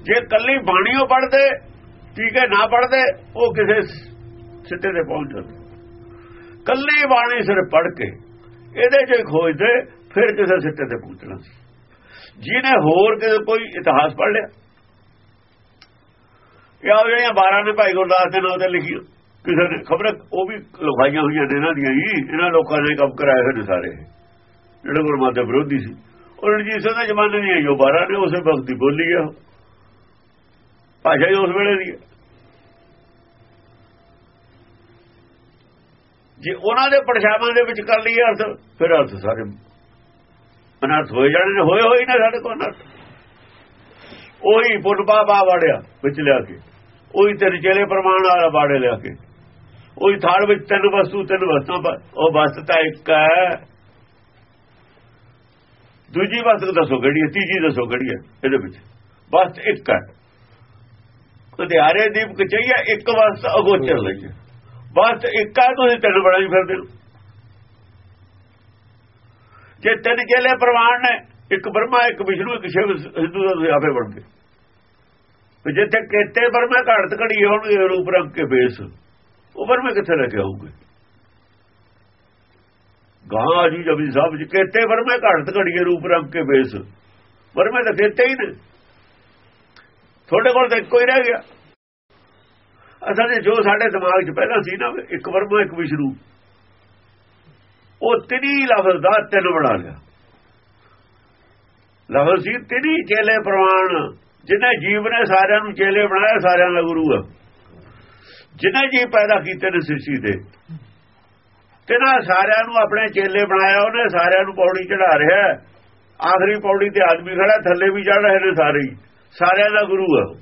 ਜੇ ਕੱਲੀ ਬਾਣੀਓ ਪੜਦੇ ਟੀਕੇ ਨਾ ਪੜਦੇ ਉਹ ਕਿਸੇ ਸਿੱਟੇ ਤੇ ਪਹੁੰਚ ਜਾਂਦੇ। ਕੱਲੀ ਬਾਣੀ ਸਿਰ ਪੜ ਕੇ ਇਹਦੇ 'ਚ ਖੋਜਦੇ, ਫਿਰ ਕਿਸੇ ਸਿੱਟੇ ਤੇ ਪਹੁੰਚਣਾ ਸੀ। ਜਿਹਨੇ ਹੋਰ ਕਿਸੇ ਕੋਈ ਇਤਿਹਾਸ ਪੜ ਲਿਆ। ਇਹ ਆ ਜਿਹੜੀਆਂ 12 ਨੇ ਭਾਈ ਗੁਰਦਾਸ ਦੇ ਨਾਂ ਤੇ ਲਿਖੀ, ਕਿਸੇ ਨੇ ਖਬਰ, ਉਹ ਵੀ ਲਿਖਾਈਆਂ ਹੋਈਆਂ ਨੇ ਇਹਨਾਂ ਦੀਆਂ ਹੀ, ਇਹਨਾਂ ਲੋਕਾਂ ਨੇ ਕੰਮ ਕਰਾਏ ਹੋਏ ਨੇ ਸਾਰੇ। ਜਿਹੜੇ ਗੁਰਮਤਿ ਦੇ ਵਿਰੋਧੀ ਸੀ। ਉਹ ਰਣਜੀਤ ਸਿੰਘ ਦੇ ਜ਼ਮਾਨੇ ਦੀਆਂ ਜੋ 12 ਨੇ ਉਸੇ ਵਕਤ ਦੀ ਬੋਲੀ ਆ। ਉਹ। ਭਾਸ਼ਾ ਹੀ ਉਸ ਵੇਲੇ ਦੀ ਹੈ ਜੇ ਉਹਨਾਂ ਦੇ ਪਰਛਾਵਾਂ ਦੇ ਵਿੱਚ ਕਰ ਲਈਏ ਅਰਥ, ਫਿਰ ਅਰਥ ਸਾਰੇ ਅਨਰਥ ਹੋਏ ਜਾਣੇ ਨੇ, ਹੋਏ ਹੋਏ ਨੇ ਸਾਡੇ ਕੋਲ ਅਨਰਥ। ਉਹੀ ਪੁੱਟ ਪਾ ਪਾ ਵਾੜਿਆ ਵਿੱਚ ਲਿਆ ਕੇ। ਉਹੀ ਤੇਰੇ ਚੇਲੇ ਪ੍ਰਮਾਣ ਵਾਲਾ ਬਾੜੇ ਲਿਆ ਕੇ। ਉਹੀ ਥਾਲ ਵਿੱਚ ਤਿੰਨ ਵਸਤੂ, ਤਿੰਨ ਵਸਤਾਂ, ਉਹ ਵਸਤ ਤਾਂ ਇੱਕ ਹੈ। ਦੂਜੀ ਵਸਤ ਦੱਸੋ ਕਿਹੜੀ ਹੈ, ਤੀਜੀ ਦੱਸੋ ਕਿਹੜੀ ਹੈ ਇਹਦੇ ਵਿੱਚ। ਬਸ ਇੱਕ ਹੈ। ਹਥਿਆਰੇ ਦੀਪ ਕਚਈਆ ਇੱਕ ਵਸਤ ਅਗੋਚਰ ਲਈ ਬਸ ਇੱਕ ਹੈ, ਤੁਸੀਂ ਤਿੰਨ ਬਣਾਈ ਫਿਰਦੇ ਹੋ। ਜੇ ਤਿੰਨ ਚੇਲੇ ਪ੍ਰਵਾਨ ਨੇ, ਇੱਕ ਬ੍ਰਹਮਾ, ਇੱਕ ਵਿਸ਼ਨੂੰ, ਇੱਕ ਸ਼ਿਵ ਹਿੰਦੂ ਦਾ ਤੁਸੀਂ ਆਪੇ ਬਣ ਗਏ। ਤੇ ਜਿੱਥੇ ਕੇਤੇ ਬ੍ਰਹਮਾ ਘੜਤ ਘੜੀ ਹੋਣਗੇ ਰੂਪ ਰੰਗ ਕੇ ਬੇਸ। ਉਹ ਬ੍ਰਹਮਾ ਕਿੱਥੇ ਲੈ ਕੇ ਆਉਂਗੇ ਗਾਂ ਜੀ ਜਬੀ ਸਾਹਿਬ ਜੀ, ਕੇਤੇ ਬ੍ਰਹਮਾ ਘੜਤ ਘੜੀਏ ਰੂਪ ਰੰਗ ਕੇ ਬੇਸ ਵਰਮੇ ਤਾਂ ਕੇਤੇ ਹੀ ਨੇ। ਤੁਹਾਡੇ ਕੋਲ ਤਾਂ ਇੱਕੋ ਹੀ ਰਹਿ ਗਿਆ। ਅਸਲ 'ਚ ਜੋ ਸਾਡੇ ਦਿਮਾਗ 'ਚ ਪਹਿਲਾਂ ਸੀ ਨਾ, ਇੱਕ ਬ੍ਰਹਮਾ ਇੱਕ ਵਿਸ਼ਨੂੰ। ਉਹ ਤਿੰਨੀ ਲਫ਼ਜ਼ ਦਾ ਤਿੰਨ ਬਣਾ ਲਿਆ। ਲਫ਼ਜ਼ ਸੀ ਤਿੰਨੀ ਚੇਲੇ ਪ੍ਰਮਾਣ ਜਿਨੇ ਜੀਵ ਨੇ ਸਾਰਿਆਂ ਨੂੰ ਚੇਲੇ ਬਣਾਇਆ ਸਾਰਿਆਂ ਦਾ ਗੁਰੂ ਆ। ਜਿਨੇ ਜੀ ਪੈਦਾ ਕੀਤੇ ਨੇ ਸ੍ਰਿਸ਼ਟੀ ਦੇ ਤਿਨਾਂ ਸਾਰਿਆਂ ਨੂੰ ਆਪਣੇ ਚੇਲੇ ਬਣਾਇਆ, ਉਹਨੇ ਸਾਰਿਆਂ ਨੂੰ ਪੌੜੀ ਚੜਾ ਰਿਹਾ। ਆਖਰੀ ਪੌੜੀ ਤੇ ਆਦਮੀ ਖੜਾ, ਥੱਲੇ ਵੀ ਚੜ ਰਹੇ ਨੇ ਸਾਰੇ ਹੀ। ਸਾਰਿਆਂ ਦਾ ਗੁਰੂ ਹੈ ਉਹ।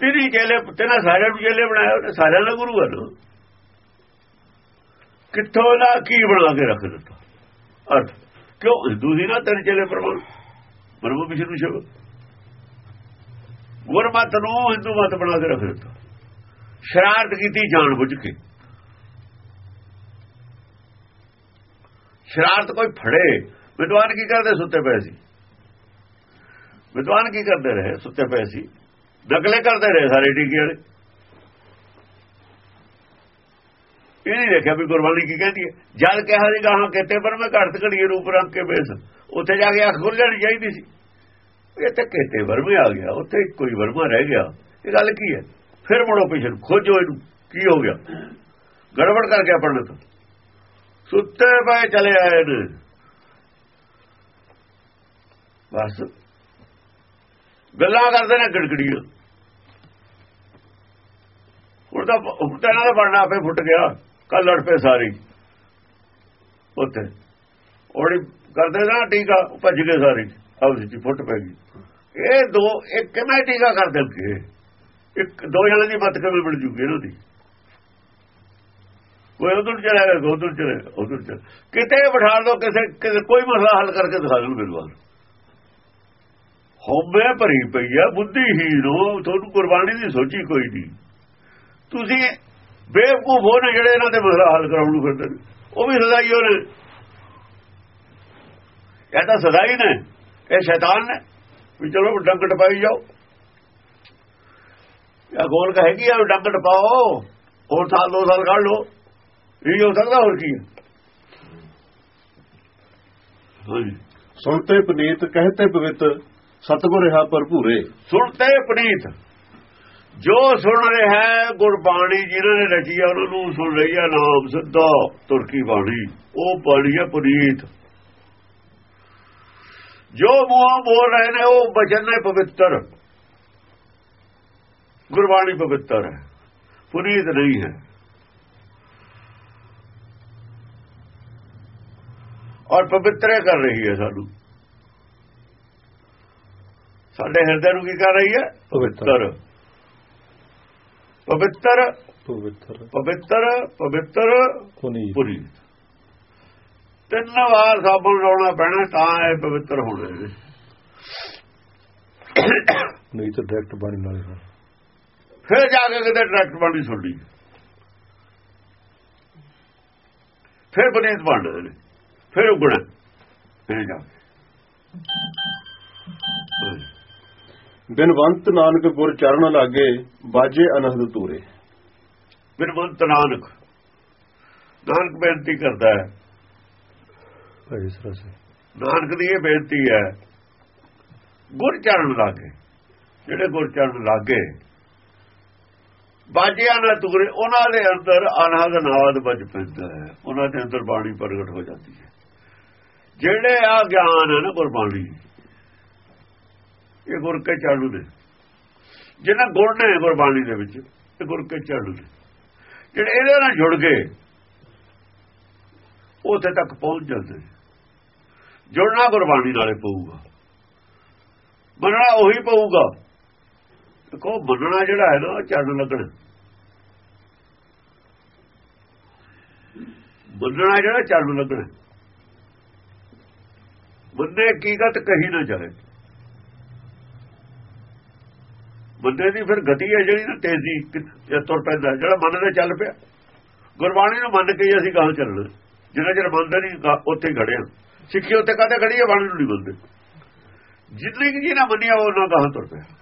ਤਿੰਨੀ ਚੇਲੇ ਤੇਰਾ ਸਾਰਿਆਂ ਨੂੰ ਚੇਲੇ ਬਣਾਇਆ, ਉਹਨੇ ਸਾਰਿਆਂ ਦਾ ਗੁਰੂ ਹੈ ਕਿੱਥੋਂ ਦਾ ਕੀ ਬਣਾ ਕੇ ਰੱਖ ਦਿੱਤਾ? ਅਰਥ, ਕਿਉਂ ਹਿੰਦੂ ਸੀ ਨਾ ਤਿੰਨ ਚੇਲੇ ਪ੍ਰਮਾਣ ਬਰਮ ਵਿਸ਼ਨੂੰ ਸ਼ਬਦ ਗੁਰਮਤ ਨੂੰ ਹਿੰਦੂ ਮਤ ਬਣਾ ਕੇ ਰੱਖ ਦਿੱਤਾ। ਸ਼ਰਾਰਤ ਕੀਤੀ ਜਾਣ ਬੁੱਝ ਕੇ। ਸ਼ਰਾਰਤ ਕੋਈ ਫੜੇ, ਵਿਦਵਾਨ ਕੀ ਕਰਦੇ ਸੁੱਤੇ ਪਏ ਸੀ? ਵਿਦਵਾਨ ਕੀ ਕਰਦੇ ਰਹੇ ਸੁੱਤੇ ਪਏ ਸੀ? ਨਕਲੇ ਕਰਦੇ ਰਹੇ ਸਾਰੇ ਟੀਕੇ ਵਾਲੇ। ਇਹ ਨਹੀਂ ਦੇਖਿਆ ਵੀ ਗੁਰਬਾਣੀ ਕੀ ਕਹਿੰਦੀ ਹੈ। ਜਦ ਕਿਹਾ ਸੀ ਗਾਹਾਂ ਕਿਤੇ, ਪਰ ਮੈਂ ਘੜਤ ਘੜੀਏ ਰੂਪ ਰੰਗ ਕੇ ਬੇਸ। ਉੱਥੇ ਜਾ ਕੇ ਅੱਖ ਖੁੱਲ ਜਾਣੀ ਚਾਹੀਦੀ ਸੀ। ਇਹ ਤਾਂ ਕਿਤੇ ਵਰਮੇ ਆ ਗਿਆ, ਉੱਥੇ ਕੋਈ ਵਰਮਾ ਰਹਿ ਗਿਆ। ਇਹ ਗੱਲ ਕੀ ਹੈ? ਫਿਰ ਮੁੜੋ ਪਿਛੇ ਨੂੰ, ਖੋਜੋ ਇਹਨੂੰ ਕੀ ਹੋ ਗਿਆ? ਗੜਬੜ ਕਰ ਗਿਆ ਪੜਨ ਤੋਂ ਸੁੱਤੇ ਪਏ ਚਲੇ ਆਏ ਨੇ। ਬਸ। ਗੱਲਾਂ ਕਰਦੇ ਨੇ ਗੜਗੜੀਆਂ ਹੁਣ ਤਾਂ ਹੁਣ ਤਾਂ ਇਹਨਾਂ ਬਣਨਾ ਆਪੇ ਫੁੱਟ ਗਿਆ। ਕੱਲ ਲੜ ਪਏ ਸਾਰੀ। ਉੱਥੇ। ਉਹੜੀ ਕਰਦੇ ਨਾ ਟੀਕਾ ਭੱਜ ਗਏ ਸਾਰੇ। ਆਪਸ ਵਿੱਚ ਫੁੱਟ ਪੈ ਗਈ। ਇਹ ਦੋ ਇਹ ਕਿਵੇਂ ਟੀਕਾ ਕਰ ਦੇਣਗੇ ਇੱਕ ਦੋ ਜਣੇ ਦੀ ਮਤ ਕਿਵੇਂ ਮਿਲ ਜੂਗੀ ਇਹਨਾਂ ਦੀ। ਕੋਈ ਉਧਰ ਚਲਾ ਗਿਆ ਉਧਰ ਚਲੇ ਉਧਰ ਚਲੇ ਕਿਤੇ ਬਿਠਾ ਲਓ, ਕਿਸੇ ਕੋਈ ਮਸਲਾ ਹੱਲ ਕਰਕੇ ਦਿਖਾ ਦੇਣ ਮੇਰੇ ਵੱਲ ਹੋਮੇ ਭਰੀ ਪਈ ਆ ਬੁੱਧੀਹੀਨ ਹੋ, ਤੁਹਾਨੂੰ ਕੁਰਬਾਨੀ ਦੀ ਸੋਚੀ ਕੋਈ ਨਹੀਂ। ਤੁਸੀਂ ਬੇਵਕੂਫ ਹੋ ਨੇ ਜਿਹੜੇ ਇਹਨਾਂ ਦੇ ਮਸਲਾ ਹੱਲ ਕਰਾਉਣ ਨੂੰ ਫਿਰਦੇ ਉਹ ਵੀ ਸਦਾਈ ਹੋ ਨੇ। ਇਹ ਤਾਂ ਸਦਾਈ ਨੇ। ਇਹ ਸ਼ੈਤਾਨ ਨੇ। ਵੀ ਚਲੋ, ਡੰਗ ਟਪਾਈ ਜਾਓ। ਇਹ ਗੋਲ ਕਹੇਗੀ ਆ ਡੰਗ ਟਪਾਓ। ਹੋਰ ਸਾਲ ਦੋ ਸਾਲ ਕੱਢ ਲਓ। ਇਹ ਹੋ ਸਕਦਾ ਹੋਰ ਕੀ
ਸੁਣਤੇ ਪਨੀਤ ਕਹਤੇ ਪਵਿੱਤ ਸਤਗੁਰ ਰਹਾ ਭਰਪੂਰੇ।
ਸੁਣਤੇ ਪਨੀਤ। ਜੋ ਸੁਣ ਰਿਹਾ ਹੈ ਗੁਰਬਾਣੀ ਜਿਨ੍ਹਾਂ ਨੇ ਰਚੀ ਹੈ ਉਹਨਾਂ ਨੂੰ ਸੁਣ ਰਹੀ ਹੈ ਨਾਮ ਸਿੱਧਾ ਤੁਰਕੀ ਬਾਣੀ। ਉਹ ਬਾਣੀ ਹੈ ਪੁਨੀਤ। ਜੋ ਮੂੰਹੋਂ ਬੋਲ ਰਹੇ ਨੇ ਉਹ ਬਚਨ ਨੇ ਪਵਿੱਤਰ। ਗੁਰਬਾਣੀ ਪਵਿੱਤਰ ਹੈ ਪੁਨੀਤ ਨਹੀਂ ਹੈ। ਔਰ ਪਵਿੱਤਰ ਕਰ ਰਹੀ ਹੈ ਸਾਨੂੰ। ਸਾਡੇ ਹਿਰਦੇ ਨੂੰ ਕੀ ਕਰ ਰਹੀ ਹੈ?
ਪਵਿੱਤਰ।
ਪਵਿੱਤਰ।
ਪਵਿੱਤਰ।
ਪਵਿੱਤਰ। ਪਵਿੱਤਰ
ਪੁਨੀਤ।
ਪੁਰੀ ਤਿੰਨ ਵਾਰ ਸਾਬਣ ਲਾਉਣਾ ਪੈਣਾ ਤਾਂ ਇਹ ਪਵਿੱਤਰ ਹੋਣੇ
ਨਹੀਂ ਤਾਂ ਡਾਇਰੈਕਟ ਬਾਣੀ ਨਾਲ।
ਫਿਰ ਜਾ ਕੇ ਕਿਤੇ ਡਾਇਰੈਕਟ ਬਾਣੀ ਸੁਣਨੀ ਫਿਰ ਬਨੀਤ ਬਣਦੇ ਨੇ। ਫਿਰ ਉਗਣਾ। ਫਿਰ ਜਾ ਕੇ।
ਬਿਨਵੰਤ ਨਾਨਕ ਗੁਰ ਚਰਨ ਲਾਗੇ ਬਾਜੇ ਅਨਹਦ ਤੂਰੇ
ਬਿਰਮੰਤ ਨਾਨਕ। ਨਾਨਕ ਬੇਨਤੀ ਕਰਦਾ ਹੈ।
ਭਾਈ ਸਰਾ ਸੇ
ਨਾਨਕ ਦੀ ਇਹ ਬੇਨਤੀ ਹੈ ਗੁਰ ਚਰਨ ਲਾਗੇ। ਜਿਹੜੇ ਗੁਰ ਚਰਨ ਲਾਗੇ ਬਾਜਿਆਂ ਨਾਲ ਤੁਗਰੇ ਉਹਨਾਂ ਦੇ ਅੰਦਰ ਅਨਹਦ ਨਾਦ ਵੱਜ ਪੈਂਦਾ ਹੈ। ਉਹਨਾਂ ਦੇ ਅੰਦਰ ਬਾਣੀ ਪ੍ਰਗਟ ਹੋ ਜਾਂਦੀ ਹੈ। ਜਿਹੜੇ ਆ ਗਿਆਨ ਹੈ ਨਾ ਗੁਰਬਾਣੀ ਇਹ ਗੁਰ ਕੇ ਚਾਲੂ ਨੇ। ਜਿਹਨਾਂ ਗੁਣ ਨੇ ਗੁਰਬਾਣੀ ਦੇ ਵਿੱਚ, ਇਹ ਗੁਰ ਕੇ ਚਾਲੂ ਨੇ। ਜਿਹੜੇ ਇਹਦੇ ਨਾਲ ਜੁੜ ਗਏ ਉੱਥੇ ਤੱਕ ਪਹੁੰਚ ਜਾਂਦੇ ਨੇ। ਜੁੜਨਾ ਗੁਰਬਾਣੀ ਨਾਲੇ ਪਊਗਾ। ਮੰਨਣਾ ਉਹੀ ਪਊਗਾ। ਦੇਖੋ ਮੰਨਣਾ ਜਿਹੜਾ ਹੈ ਨਾ ਉਹ ਚੜਨ ਲੱਗਣਾ। ਮੰਨਣਾ ਜਿਹੜਾ ਚੜਨ ਲੱਗਣਾ। ਮੰਨੇ ਹਕੀਕਤ ਕਹੀ ਨਾ ਜਾਏ। ਬੰਦੇ ਦੀ ਫਿਰ ਗਤੀ ਹੈ ਜਿਹੜੀ ਨਾ, ਤੇਜ਼ੀ ਜੇ ਤੁਰ ਪੈਂਦਾ। ਜਿਹੜਾ ਮਨ ਦੇ ਚੱਲ ਪਿਆ। ਗੁਰਬਾਣੀ ਨੂੰ ਮੰਨ ਕੇ ਅਸੀਂ ਗਾਹ ਚੱਲਣਾ। ਜਿੰਨਾ ਚਿਰ ਮੰਨਦੇ ਨਹੀਂ ਉੱਥੇ ਖੜਿਆ ਸਿੱਖੀ ਉੱਤੇ ਕਦੇ ਖੜੀ ਹੈ? ਬਾਣੀ ਨੂੰ ਨਹੀਂ ਮੰਨਦੇ। ਜਿੰਨੀ ਕਿ ਜੀ ਨਾ ਮੰਨਿਆ, ਉਹ ਨਾ ਗਾਹ ਤੁਰ ਪਿਆ।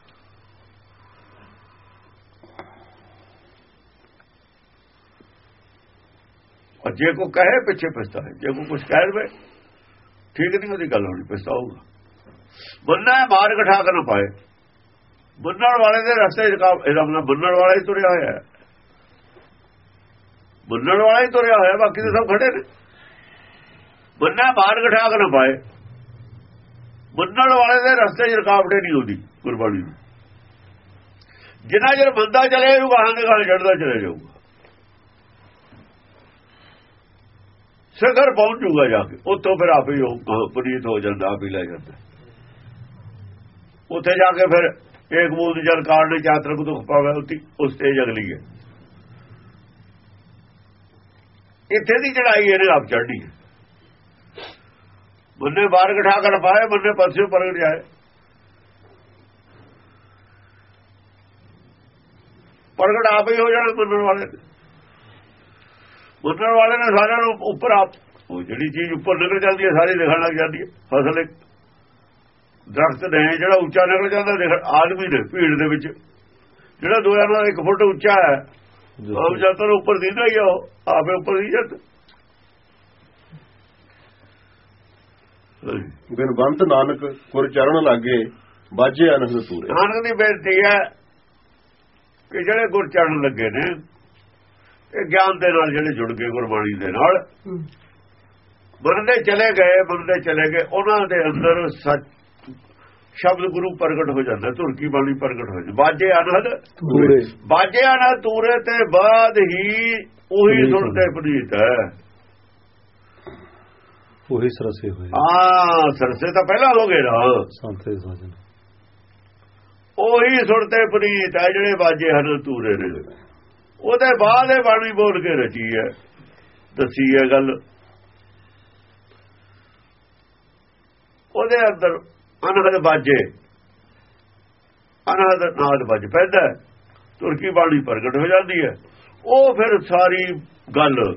ਔਰ ਜੇ ਕੋ ਕਹੇ, ਪਿੱਛੇ ਪਛਤਾ ਜੇ ਕੋ ਕੁਝ ਕਹਿ ਦੇਵੇ, ਠੀਕ ਨਹੀਂ, ਉਹਦੀ ਗੱਲ ਹੋਣੀ, ਪਛਤਾਊਗਾ। ਬੰਨਾ ਹੈ, ਮਾਰ ਕੇ ਨਾ ਪਾਏ। ਬੰਨਣ ਵਾਲੇ ਦੇ ਰਸਤੇ ਚ ਇਹਦਾ ਮਤਲਬ ਬੰਨਣ ਵਾਲਾ ਹੀ ਤੁਰਿਆ ਹੋਇਆ ਹੈ। ਬੰਨਣ ਵਾਲਾ ਹੀ ਤੁਰਿਆ ਹੋਇਆ, ਬਾਕੀ ਤਾਂ ਸਭ ਖੜੇ ਨੇ। ਬੰਨਾ ਮਾਰ ਘਟਾ ਕੇ ਨਾ ਪਾਏ। ਬੰਨਣ ਵਾਲੇ ਦੇ ਰਸਤੇ 'ਚ ਰੁਕਾਵਟੇ ਨਹੀਂ ਹੁੰਦੀ ਗੁਰਬਾਣੀ ਨੂੰ ਜਿੰਨਾ ਚਿਰ ਬੰਦਾ ਚਲੇ ਜਾਊਗਾ ਗਾਹਾਂ ਦੇ ਗਾਹਾਂ ਚੜਦਾ ਚਲੇ ਜਾਊਗਾ। ਸਿਖਰ ਪਹੁੰਚ ਜੂਗਾ ਜਾ ਕੇ। ਉੱਥੋਂ ਫਿਰ ਆਪੇ ਉਹ ਪੁਨੀਤ ਹੋ ਜਾਂਦਾ, ਆਪ ਹੀ ਲੈ ਜਾਂਦਾ। ਉੱਥੇ ਜਾ ਕੇ ਫਿਰ ਇੱਕ ਬੂਦ ਜਲ ਕਾਰਣ ਚਾਤਰਕ ਦੁਖ ਪਾਵੇ ਉਤੀ ਉਸ ਸਟੇਜ ਅਗਲੀ ਹੈ। ਇੱਥੇ ਦੀ ਚੜਾਈ ਇਹਨੇ ਆਪ ਚੜ੍ਹਨੀ ਹੈ। ਬੰਨੇ ਬਾਹਰ ਘਟਾ ਕਰ ਪਾਏ ਬੰਨੇ ਪਰਸੇ ਪ੍ਰਗਟ ਜਾਏ। ਪ੍ਰਗਟ ਆਪ ਹੀ ਹੋ ਜਾਣਾ ਮੰਨਣ ਵਾਲੇ ਮੰਨਣ ਵਾਲੇ ਨੇ ਸਾਰਿਆਂ ਨੂੰ ਉੱਪਰ ਆਪ ਉਹ ਜਿਹੜੀ ਚੀਜ਼ ਉੱਪਰ ਨਿਕਲ ਜਾਂਦੀ ਹੈ ਸਾਰੀ ਦਿਖਣ ਲੱਗ ਜਾਂਦੀ ਹੈ ਫਸਲ ਇੱਕ ਦਰਖਤ ਨੇ ਜਿਹੜਾ ਉੱਚਾ ਨਿਕਲ ਜਾਂਦਾ ਦੇਖ ਆਦਮੀ ਨੇ ਭੀੜ ਦੇ ਵਿੱਚ। ਜਿਹੜਾ ਦੋਆਂ ਨਾਲ 1 ਫੁੱਟ ਉੱਚਾ ਹੈ ਜਨਤਾ ਨੂੰ ਉੱਪਰ ਦਿਖਦਾ ਹੀ ਉਹ ਆਪੇ ਉੱਪਰ ਦੀ ਜਤ।
ਬਿਨਵੰਤ ਨਾਨਕ ਗੁਰ ਚਰਨ ਲਾਗੇ ਬਾਜੇ ਅਨਹਦ ਤੂਰੇ।
ਨਾਨਕ ਦੀ ਬੇਨਤੀ ਹੈ ਕਿ ਜਿਹੜੇ ਗੁਰ ਚੜਨ ਲੱਗੇ ਨੇ ਇਹ ਗਿਆਨ ਦੇ ਨਾਲ ਜਿਹੜੇ ਜੁੜ ਗਏ ਗੁਰਬਾਣੀ ਦੇ ਨਾਲ। ਬੰਦੇ ਚਲੇ ਗਏ ਬੰਦੇ ਚਲੇ ਗਏ ਉਹਨਾਂ ਦੇ ਅੰਦਰ ਸੱਚ ਸ਼ਬਦ ਗੁਰੂ ਪ੍ਰਗਟ ਹੋ ਜਾਂਦਾ ਧੁਰਕੀ ਬਾਣੀ ਪ੍ਰਗਟ ਹੋ ਜਾਂਦੀ। ਬਾਜੇ ਅਨਹਦ
ਤੂਰੇ।
ਬਾਜੇ ਅਨਹਦ ਤੂਰੇ ਤੇ ਬਾਅਦ ਹੀ ਉਹੀ ਸੁਣਦੇ ਪੁਨੀਤ ਹੈ।
ਉਹੀ ਸਰਸੇ ਹੋਏ।
ਹਾਂ ਸਰਸੇ ਤਾਂ ਪਹਿਲਾਂ ਹੋ ਗਏ ਨਾ।
ਸੰਤ ਸਾਜਨ।
ਉਹੀ ਸੁਣਤੇ ਪ੍ਰੀਤ ਆ ਜਿਹੜੇ ਬਾਜੇ ਹਨ ਤੂਰੇ ਨੇ। ਉਹਦੇ ਬਾਅਦ ਇਹ ਬਾਣੀ ਬੋਲ ਕੇ ਰਚੀ ਹੈ। ਦੱਸੀ ਹੈ ਗੱਲ। ਉਹਦੇ ਅੰਦਰ ਅਨਹਦ ਬਾਜੇ ਅਨਹਦ ਨਾਦ ਵੱਜ ਪੈਦਾ ਤੁਰਕੀ ਬਾਣੀ ਪ੍ਰਗਟ ਹੋ ਜਾਂਦੀ ਹੈ। ਉਹ ਫਿਰ ਸਾਰੀ ਗੱਲ,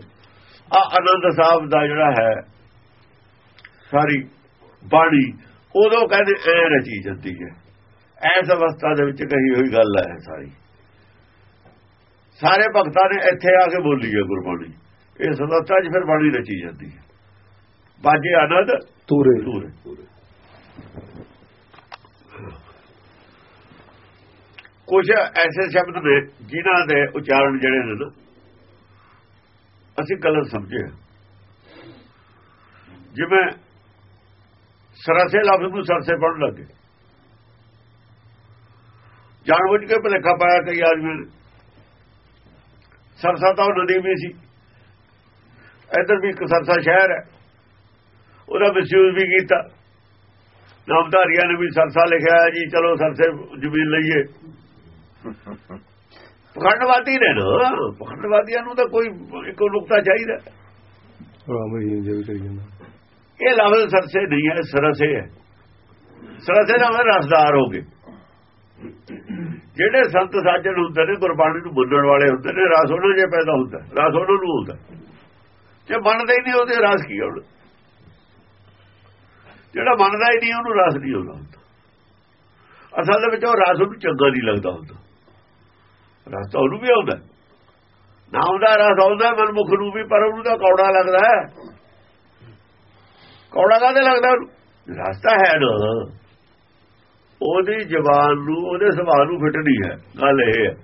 ਆ ਆਨੰਦ ਸਾਹਿਬ ਦਾ ਜਿਹੜਾ ਹੈ, ਸਾਰੀ ਬਾਣੀ, ਉਦੋਂ ਕਹਿੰਦੇ ਐ ਰਚੀ ਜਾਂਦੀ ਹੈ। ਐਸ ਅਵਸਥਾ ਦੇ ਵਿੱਚ ਕਹੀ ਹੋਈ ਗੱਲ ਹੈ ਸਾਰੀ। ਸਾਰੇ ਭਗਤਾਂ ਨੇ ਇੱਥੇ ਆ ਕੇ ਬੋਲੀ ਹੈ ਗੁਰਬਾਣੀ। ਇਸ ਅਵਸਥਾ 'ਚ ਫਿਰ ਬਾਣੀ ਰਚੀ ਜਾਂਦੀ ਹੈ। ਬਾਜੇ ਆਨੰਦ
ਤੂਰੇ
ਦੂਰ ਕੁਝ ਐਸੇ ਸ਼ਬਦ ਨੇ ਜਿਨ੍ਹਾਂ ਦੇ ਉਚਾਰਨ ਜਿਹੜੇ ਨੇ ਨਾ ਅਸੀਂ ਗਲਤ ਸਮਝੇ ਜਿਵੇਂ ਸਰਸੇ ਲਫ਼ਜ਼ ਨੂੰ ਸਰਸੇ ਪੜਨ ਲੱਗੇ। ਜਾਣਬੁੱਝ ਕੇ ਭਲੇਖਾ ਪਾਇਆ ਕਈ ਆਦਮੀ ਨੇ। ਸਰਸਾ ਤਾਂ ਉਹ ਨਦੀ ਵੀ ਸੀ। ਇੱਧਰ ਵੀ ਇੱਕ ਸਰਸਾ ਸ਼ਹਿਰ ਹੈ। ਉਹਦਾ ਮਿਸਯੂਜ਼ ਵੀ ਕੀਤਾ। ਨਾਮਧਾਰੀਆਂ ਨੇ ਵੀ ਸਰਸਾ ਲਿਖਿਆ ਜੀ ਚਲੋ ਸਰਸੇ ਜ਼ਮੀਨ ਲਈਏ। ਪਖੰਡਵਾਦੀ ਨੇ ਨਾ ਪਖੰਡਵਾਦੀਆਂ ਨੂੰ ਤਾਂ ਕੋਈ ਇੱਕ ਨੁਕਤਾ ਚਾਹੀਦਾ। ਇਹ ਲਫ਼ਜ਼ ਸਰਸੇ ਨਹੀਂ ਹੈ ਸਰਸੇ ਹੈ। ਸਰਸੇ ਦਾ ਮਤਲਬ ਰਸਦਾਰ ਹੋ ਗਏ। ਜਿਹੜੇ ਸੰਤ ਸਾਜਣ ਹੁੰਦੇ ਨੇ, ਗੁਰਬਾਣੀ ਨੂੰ ਮੰਨਣ ਵਾਲੇ ਹੁੰਦੇ ਨੇ, ਰਸ ਉਹਨਾਂ ਜੇ ਪੈਦਾ ਹੁੰਦਾ, ਰਸ ਉਹਨਾਂ ਨੂੰ ਹੁੰਦਾ। ਜੇ ਮੰਨਦੇ ਹੀ ਨਹੀਂ ਉਹਦੇ, ਰਸ ਕੀ ਹੋਣਾ ਜਿਹੜਾ ਮੰਨਦਾ ਹੀ ਨਹੀਂ, ਉਹਨੂੰ ਰਸ ਨਹੀਂ ਆਉਂਦਾ ਹੁੰਦਾ। ਅਸਲ ਦੇ ਵਿੱਚ ਉਹ ਰਸ ਉਹਨੂੰ ਚੰਗਾ ਨਹੀਂ ਲੱਗਦਾ ਹੁੰਦਾ। ਰਸ ਤਾਂ ਉਹਨੂੰ ਵੀ ਆਉਂਦਾ। ਨਾ ਦਾ ਰਸ ਆਉਂਦਾ, ਮਨਮੁਖ ਨੂੰ ਵੀ, ਪਰ ਉਹਨੂੰ ਤਾਂ ਕੌੜਾ ਲੱਗਦਾ ਹੈ। ਕੌੜਾ ਕਾਹਦੇ ਲੱਗਦਾ ਉਹਨੂੰ? ਰਸ ਤਾਂ ਹੈ ਨਾ। ਉਹਦੀ ਜ਼ਬਾਨ ਨੂੰ, ਉਹਦੇ ਸੁਭਾਅ ਨੂੰ ਫਿੱਟਣੀ ਹੈ। ਗੱਲ ਇਹ ਹੈ।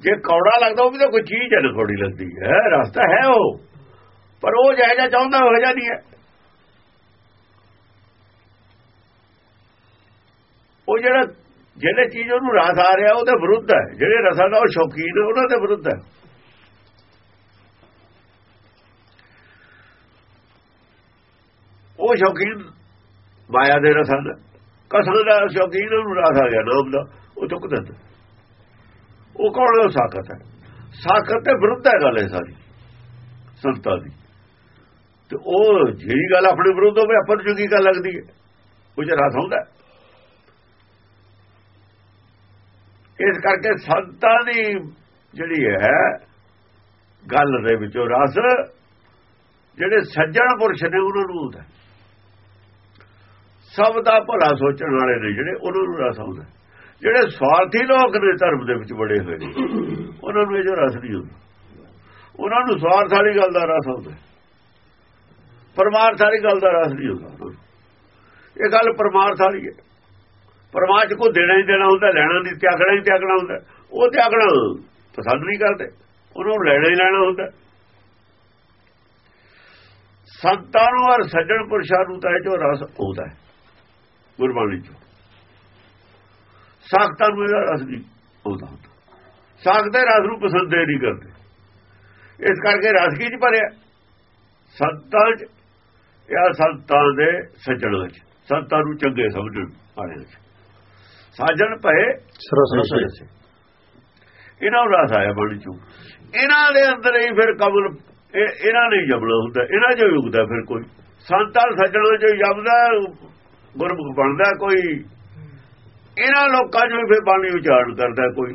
ਜੇ ਕੌੜਾ ਲੱਗਦਾ ਉਹ ਵੀ ਤਾਂ ਕੋਈ ਚੀਜ਼ ਹੈ ਨਾ ਕੌੜੀ ਲੱਗਦੀ ਹੈ। ਰਸਤਾ ਹੈ ਉਹ। ਪਰ ਉਹ ਜਿਹੜਾ ਚਾਹੁੰਦਾ ਹੋ ਜਾ ਨਹੀਂ ਹੈ। ਉਹ ਜਿਹੜਾ, ਜਿਹੜੇ ਚੀਜ਼ ਉਹਨੂੰ ਰਸ ਆ ਰਿਹਾ ਉਹਦੇ ਵਿਰੁੱਧ ਹੈ। ਜਿਹੜੇ ਰਸਾਂ ਦਾ ਉਹ ਸ਼ੌਕੀਨ ਉਹਨਾਂ ਦੇ ਵਿਰੁੱਧ ਹੈ। ਉਹ ਸ਼ੌਕੀਨ ਮਾਇਆ ਦੇ ਰਸਾਂ ਦਾ। ਕਸਮ ਦਾ ਸ਼ੌਕੀਨ ਉਹਨੂੰ ਰਸ ਆ ਗਿਆ ਨਾਮ ਦਾ, ਉਹ ਚੁੱਕ ਦਿੰਦਾ। ਉਹ ਕੌਣ ਹੈ? ਸਾਖਤ ਹੈ। ਸਾਖਤ ਤੇ ਵਿਰੁੱਧ ਹੈ ਗੱਲ ਇਹ ਸਾਰੀ ਸੰਤਾਂ ਦੀ। ਤੇ ਉਹ ਜਿਹੜੀ ਗੱਲ ਆਪਣੇ ਵਿਰੁੱਧ ਹੋਵੇ, ਆਪਾਂ ਨੂੰ ਚੰਗੀ ਗੱਲ ਲੱਗਦੀ ਹੈ। ਉਹ ਚ ਰਸ ਹੁੰਦਾ ਇਸ ਕਰਕੇ ਸੰਤਾਂ ਦੀ ਜਿਹੜੀ ਹੈ, ਗੱਲ ਦੇ ਵਿੱਚੋਂ ਰਸ, ਜਿਹੜੇ ਸੱਜਣ ਪੁਰਸ਼ ਨੇ, ਉਹਨਾਂ ਨੂੰ ਹੁੰਦਾ ਸਭ ਦਾ ਭਲਾ ਸੋਚਣ ਵਾਲੇ ਨੇ ਜਿਹੜੇ, ਉਹਨਾਂ ਨੂੰ ਰਸ ਆਉਂਦਾ। ਜਿਹੜੇ ਸਵਾਰਥੀ ਲੋਕ ਨੇ ਧਰਮ ਦੇ ਵਿੱਚ ਬੜੇ ਹੋਏ ਨੇ, ਉਹਨਾਂ ਨੂੰ ਇਹ ਜੋ ਰਸ ਨਹੀਂ ਹੁੰਦਾ। ਉਹਨਾਂ ਨੂੰ ਸਵਾਰਥ ਵਾਲੀ ਗੱਲ ਦਾ ਰਸ ਆਉਂਦਾ। ਪਰਮਾਰਥ ਵਾਲੀ ਗੱਲ ਦਾ ਰਸ ਨਹੀਂ ਹੁੰਦਾ। ਇਹ ਗੱਲ ਪਰਮਾਰਥ ਵਾਲੀ ਹੈ। ਪਰਮਾਰਥ ਕੋ ਦੇਣਾ ਹੀ ਦੇਣਾ ਹੁੰਦਾ, ਲੈਣਾ ਨਹੀਂ, ਤਿਆਗਣਾ ਹੀ ਤਿਆਗਣਾ ਹੁੰਦਾ। ਉਹ ਤਿਆਗਣਾ ਪਸੰਦ ਨਹੀਂ ਕਰਦੇ। ਉਹਨੂੰ ਲੈਣਾ ਹੀ ਲੈਣਾ ਹੁੰਦਾ। ਸੰਤਾਂ ਨੂੰ ਔਰ ਸੱਜਣ ਪੁਰਸ਼ਾਂ ਨੂੰ ਤਾਂ ਇਹ ਜੋ ਰਸ ਆਉਂਦਾ ਹੈ। ਗੁਰਬਾਣੀ ਚੋਂ। ਸਾਖਤਾਂ ਨੂੰ ਇਹਦਾ ਰਸ ਨਹੀਂ ਆਉਂਦਾ ਸਾਖ ਦੇ ਰਸ ਨੂੰ ਪਸੰਦ ਨਹੀਂ ਕਰਦੇ। ਇਸ ਕਰਕੇ ਰਸ ਕੀ ਚ ਭਰਿਆ? ਸੰਤਾਂ ਚ ਜਾਂ ਸੰਤਾਂ ਦੇ ਸੱਜਣਾਂ ਚ। ਸੰਤਾਂ ਨੂੰ ਚੰਗੇ ਸਮਝਣ ਵਾਲੇ ਚ। ਸਾਜਣ ਭਏ
ਸਰਸੇ
ਇਹਨਾਂ ਨੂੰ ਰਸ ਆਇਆ ਬਾਣੀ ਚੋਂ। ਇਹਨਾਂ ਦੇ ਅੰਦਰ ਹੀ ਫਿਰ ਕਬਲ ਇਹ ਇਹਨਾਂ ਨੇ ਜਬਲਾ ਹੁੰਦਾ। ਇਹਨਾਂ ਜੋ ਯੁਗਦਾ ਫਿਰ ਕੋਈ। ਸੰਤਾਂ ਸੱਜਣਾਂ ਜੋ ਜਬਦਾ ਗੁਰਮੁਖ ਬਣਦਾ ਕੋਈ। ਇਹਨਾਂ ਲੋਕਾਂ ਨੂੰ ਫਿਰ ਬਾਣੀ ਉਚਾਰਨ ਕਰਦਾ ਕੋਈ।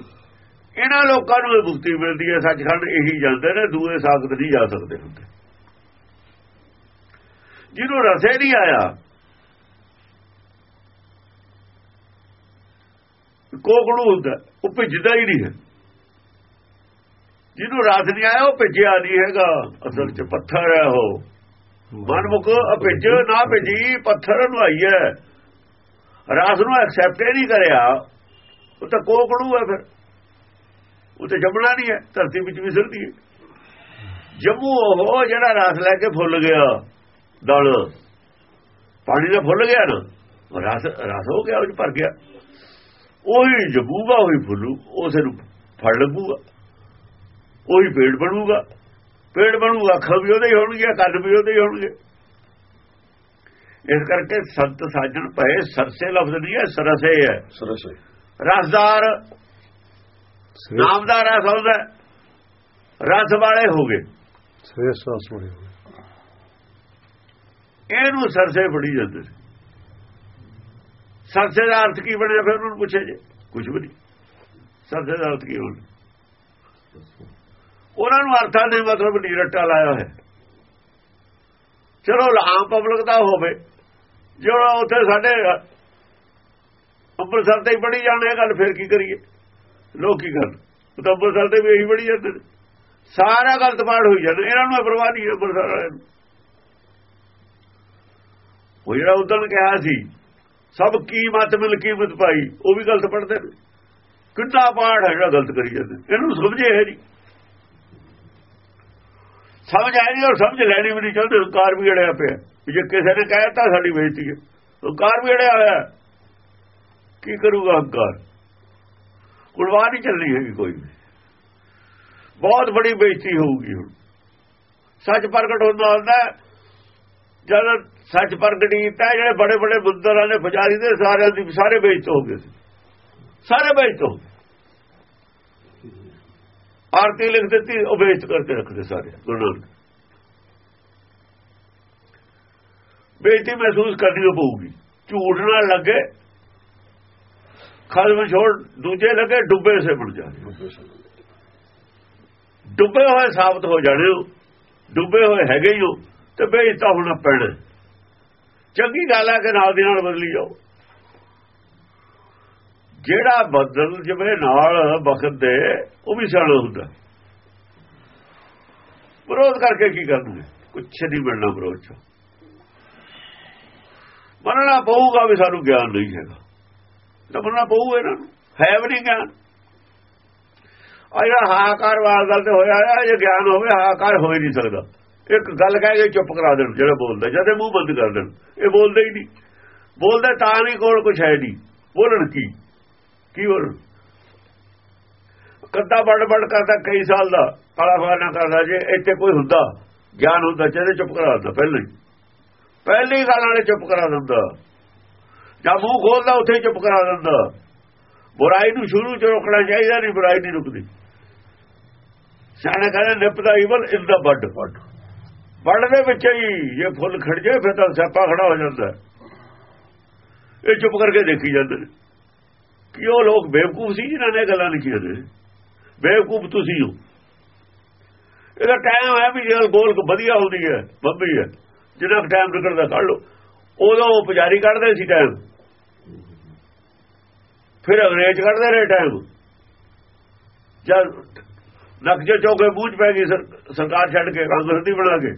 ਇਹਨਾਂ ਲੋਕਾਂ ਨੂੰ ਇਹ ਮੁਕਤੀ ਮਿਲਦੀ ਹੈ। ਸੱਚਖੰਡ ਇਹੀ ਜਾਂਦੇ ਨੇ, ਦੂਏ ਸਾਖਤ ਨਹੀਂ ਜਾ ਸਕਦੇ ਹੁੰਦੇ। ਜਿਹਨੂੰ ਰਸੇ ਨਹੀਂ ਆਇਆ, ਕੋਕੜੂ ਹੁੰਦਾ, ਉਹ ਭਿੱਜਦਾ ਹੀ ਨਹੀਂ ਹੈ। ਜਿਹਨੂੰ ਰਸ ਨਹੀਂ ਆਇਆ, ਉਹ ਭਿੱਜਿਆ ਨਹੀਂ ਹੈਗਾ। ਅਸਲ 'ਚ ਪੱਥਰ ਹੈ ਉਹ। ਮਨਮੁਖ ਭਿੱਜ, ਨਾ ਭਿੱਜੀ, ਪੱਥਰ ਨੂੰ ਆਈ ਰਾਸ ਨੂੰ ਐਕਸੈਪਟ ਹੀ ਨਹੀਂ ਕਰਿਆ। ਉਹ ਤਾਂ ਕੋਕੜੂ ਹੈ ਫਿਰ। ਉਹ ਤਾਂ ਜੰਮਣਾ ਨਹੀਂ ਹੈ ਧਰਤੀ ਵਿੱਚ ਵਿਸਰਦੀ ਹੈ ਜੰਮੂ ਉਹ, ਜਿਹੜਾ ਰਾਸ ਲੈ ਕੇ ਫੁੱਲ ਗਿਆ, ਦਲ। ਪਾਣੀ ਦਾ ਫੁੱਲ ਗਿਆ ਨਾ। ਰਸ ਰਸ ਹੋ ਗਿਆ, ਉਹ ਚ ਭਰ ਗਿਆ। ਉਹੀ ਜਬੂਗਾ ਉਹੀ ਫੁੱਲੂ ਉਸੇ ਨੂੰ ਫੜ ਲੱਗੂਗਾ। ਉਹੀ ਪੇੜ ਬਣੂਗਾ। ਪੇੜ ਬਣੂਗਾ ਅੱਖਾਂ ਵੀ ਉਹਦੇ ਹੀ ਹੋਣਗੀਆਂ ਕੰਨ ਵੀ ਉਹਦੇ ਹੀ ਹੋਣਗੇ। ਇਸ ਕਰਕੇ ਸੰਤ ਸਾਜਣ ਭਏ ਸਰਸੇ ਲਫ਼ਜ਼ ਨਹੀਂ ਹੈ ਸਰਸੇ ਹੈ।
ਸਰਸ। ਹੈ
ਰਸਦਾਰ ਨਾਮ ਦਾ ਰਸ ਹੁੰਦਾ ਹੈ। ਰਸ ਵਾਲੇ ਹੋ ਗਏ।
ਸ੍ਰੇਸ਼ਟ ਰਸ ਬੜੇ ਹੋਏ
ਇਹਨੂੰ ਸਰਸੇ ਫੜੀ ਜਾਂਦੇ ਨੇ। ਸਰਸੇ ਦਾ ਅਰਥ ਕੀ ਬਣਿਆ ਫਿਰ ਉਹਨੂੰ ਪੁੱਛੇ ਜੇ? ਕੁਝ ਵੀ ਨਹੀਂ। ਸਰਸੇ ਦਾ ਅਰਥ ਕੀ ਹੋਣਾ? ਉਹਨਾਂ ਨੂੰ ਅਰਥਾਂ ਦੇ ਮਤਲਬ ਨਹੀਂ ਰੱਟਾ ਲਾਇਆ ਹੈ ਚਲੋ, ਆਮ ਪਬਲਿਕ ਦਾ ਹੋਵੇ। ਜਿਹੜਾ ਉੱਥੇ ਸਾਡੇ, ਅੰਮ੍ਰਿਤਸਰ ਤੇ ਹੀ ਪੜੀ ਜਾਣੇ ਇਹ ਗੱਲ ਫਿਰ ਕੀ ਕਰੀਏ? ਲੋਕ ਕੀ ਕਰਨ? ਉਹ ਤਾਂ ਅੰਮ੍ਰਿਤਸਰ ਤੇ ਵੀ ਇਹੀ ਪੜੀ ਜਾਂਦੇ ਨੇ। ਸਾਰਾ ਗਲਤ ਪਾੜ ਹੋਈ ਜਾਂਦੇ। ਇਹਨਾਂ ਨੂੰ ਇਹ ਪਰਵਾਹ ਨਹੀਂ ਅੰਮ੍ਰਿਤਸਰ ਵਾਲਿਆਂ ਨੂੰ। ਉਹ ਜਿਹੜਾ ਉਦੋਂ ਕਿਹਾ ਸੀ, ਸਭ ਕੀਮਤ ਮਿਲ ਕੀਮਤ ਪਾਈ, ਉਹ ਵੀ ਗਲਤ ਪੜਦੇ ਨੇ। ਕਿੰਨਾ ਪਾੜ ਹੈ ਜਿਹੜਾ ਗਲਤ ਕਰੀ ਜਾਂਦੇ ਇਹਨੂੰ ਸਮਝੇ ਹੈ ਨਹੀਂ। ਸਮਝ ਆਈ ਨਹੀਂ ਔਰ ਸਮਝ ਲੈਣੀ ਵੀ ਨਹੀਂ ਚਾਹੁੰਦੇ ਹੰਕਾਰ ਵੀ ਅੜਿਆ ਪਿਆ। ਜੇ ਕਿਸੇ ਨੇ ਕਹਿਤਾ ਸਾਡੀ ਬੇਇੱਜ਼ਤੀ ਹੈ ਹੰਕਾਰ ਵੀ ਅੜਿਆ ਹੋਇਆ ਕੀ ਕਰੂਗਾ ਹੰਕਾਰ ਕੁਲਵਾ ਨਹੀਂ ਚੱਲਣੀ ਹੈਗੀ ਕੋਈ ਵੀ ਬਹੁਤ ਬੜੀ ਬੇਇੱਜ਼ਤੀ ਹੋਊਗੀ ਹੁਣ। ਸੱਚ ਪ੍ਰਗਟ ਹੁੰਦਾ ਹੁੰਦਾ ਜਦ ਸੱਚ ਪ੍ਰਗਟ ਕੀਤਾ, ਜਿਹੜੇ ਬੜੇ ਬੜੇ ਬੁੱਧਰਾਂ ਨੇ, ਪੁਜਾਰੀ ਦੇ ਸਾਰਿਆਂ ਦੀ ਸਾਰੇ ਬੇਇੱਜ਼ਤ ਹੋ ਗਏ ਸੀ। ਸਾਰੇ ਬੇਇੱਜ਼ਤ ਹੋ ਗਏ। ਆਰਤੀ ਲਿਖ ਦਿੱਤੀ, ਉਹ ਬੇਇੱਜ਼ਤ ਕਰਕੇ ਰੱਖਦੇ ਸਾਰੇ ਗੁਰੂ ਨਾਨਕ ਬੇਇੱਜ਼ਤੀ ਮਹਿਸੂਸ ਕਰਨੀ ਪਊਗੀ। ਝੂਠ ਨਾਲ ਲੱਗੇ, ਖਲਮ ਛੋੜ ਦੂਜੇ ਲੱਗੇ, ਡੁੱਬੇ ਸੇ ਬਣ ਜਾਣੇ। ਡੁੱਬੇ ਹੋਏ ਸਾਬਤ ਹੋ ਜਾਣੇ ਹੋ, ਡੁੱਬੇ ਹੋਏ ਹੈਗੇ ਹੀ ਹੋ, ਤੇ ਬੇਇੱਜ਼ਤਾ ਹੋਣਾ ਪੈਣਾ। ਚੰਗੀ ਗੱਲ ਹੈ ਕਿ ਨਾਲ ਦੀ ਨਾਲ ਬਦਲੀ ਜਾਓ। ਜਿਹੜਾ ਬਦਲ ਜਵੇ ਨਾਲ ਵਕਤ ਦੇ, ਉਹ ਵੀ ਸਿਆਣਾ ਹੁੰਦਾ। ਵਿਰੋਧ ਕਰਕੇ ਕੀ ਕਰਨਗੇ? ਕੁਛ ਨਹੀਂ ਮਿਲਣਾ ਵਿਰੋਧ ਚ। ਮੰਨਣਾ ਪਊਗਾ ਵੀ ਸਾਨੂੰ ਗਿਆਨ ਨਹੀਂ ਹੈਗਾ। ਤਾਂ ਮੰਨਣਾ ਪਊ ਇਹਨਾਂ ਨੂੰ। ਹੈ ਵੀ ਨਹੀਂ ਗਿਆਨ। ਆ ਜਿਹੜਾ ਹਾਕਾਰ ਵਾਲ ਗੱਲ ਤੇ ਹੋਇਆ ਆ ਜੇ ਗਿਆਨ ਹੋਵੇ ਹਾਕਾਰ ਹੋ ਹੀ ਨਹੀਂ ਸਕਦਾ। ਇੱਕ ਗੱਲ ਕਹਿ ਕੇ ਚੁੱਪ ਕਰਾ ਦੇਣ, ਜਿਹੜਾ ਬੋਲਦਾ। ਜਦੇ ਮੂੰਹ ਬੰਦ ਕਰ ਦੇਣ। ਇਹ ਬੋਲਦੇ ਹੀ ਨਹੀਂ। ਬੋਲਦੇ ਤਾਂ ਨਹੀਂ, ਕੋਲ ਕੁਛ ਹੈ ਨਹੀਂ। ਬੋਲਣ ਕੀ? ਕੀ ਬੋਲਣ ਕੱਦਾ ਬੜ ਬੜ ਕਰਦਾ ਕਈ ਸਾਲ ਦਾ ਕਾਲਾ ਫਾਨਾ ਕਰਦਾ ਜੇ ਇੱਥੇ ਕੋਈ ਹੁੰਦਾ, ਗਿਆਨ ਹੁੰਦਾ ਚਾਹੇ ਚੁੱਪ ਕਰਾ ਦਿੰਦਾ ਪਹਿਲਾਂ ਹੀ। ਪਹਿਲੀ ਗੱਲ ਵਾਲੇ ਚੁੱਪ ਕਰਾ ਦਿੰਦਾ। ਜਾਂ ਮੂੰਹ ਖੋਲਦਾ, ਉੱਥੇ ਚੁੱਪ ਕਰਾ ਦਿੰਦਾ। ਬੁਰਾਈ ਨੂੰ ਸ਼ੁਰੂ ਚ ਰੋਕਣਾ ਚਾਹੀਦਾ ਨਹੀਂ, ਬੁਰਾਈ ਨਹੀਂ ਰੁਕਦੀ। ਸਿਆਣੇ ਕਹਿੰਦੇ ਨਿਪਦਾ ਈਵਲ ਇਨ ਦਾ ਵੱਡ ਵੱਡ ਬੱਡ ਦੇ ਵਿੱਚ ਹੀ ਜੇ ਫੁੱਲ ਖੜ ਜਾਏ, ਫਿਰ ਤਾਂ ਸਿਆਪਾ ਖੜਾ ਹੋ ਜਾਂਦਾ। ਇਹ ਚੁੱਪ ਕਰਕੇ ਦੇਖੀ ਜਾਂਦੇ ਨੇ। ਕਿ ਉਹ ਲੋਕ ਬੇਵਕੂਫ ਸੀ ਜਿਨ੍ਹਾਂ ਨੇ ਗੱਲਾਂ ਲਿਖੀਆਂ ਨੇ ਬੇਵਕੂਫ ਤੁਸੀਂ ਹੋ। ਇਹਦਾ ਟਾਈਮ ਹੈ ਵੀ ਜੇ ਗੋਲ ਵਧੀਆ ਹੁੰਦੀ ਹੈ, ਬੱਬੀ ਹੈ, ਜਿੰਨਾ ਟਾਈਮ ਨਿਕਲਦਾ ਕੱਢ ਲੋ ਉਦੋਂ ਉਹ ਪੁਜਾਰੀ ਕੱਢਦੇ ਸੀ ਟਾਈਮ ਫਿਰ ਅੰਗਰੇਜ਼ ਕੱਢਦੇ ਰਹੇ ਟਾਈਮ ਜਦ ਨਕਸ਼ੇ ਚੌਕੇ ਬੂਝ ਪੈ ਗਈ ਸਰਕਾਰ ਛੱਡ ਕੇ, ਕਾਂਗਰਸ ਦੀ ਬਣਾ ਕੇ।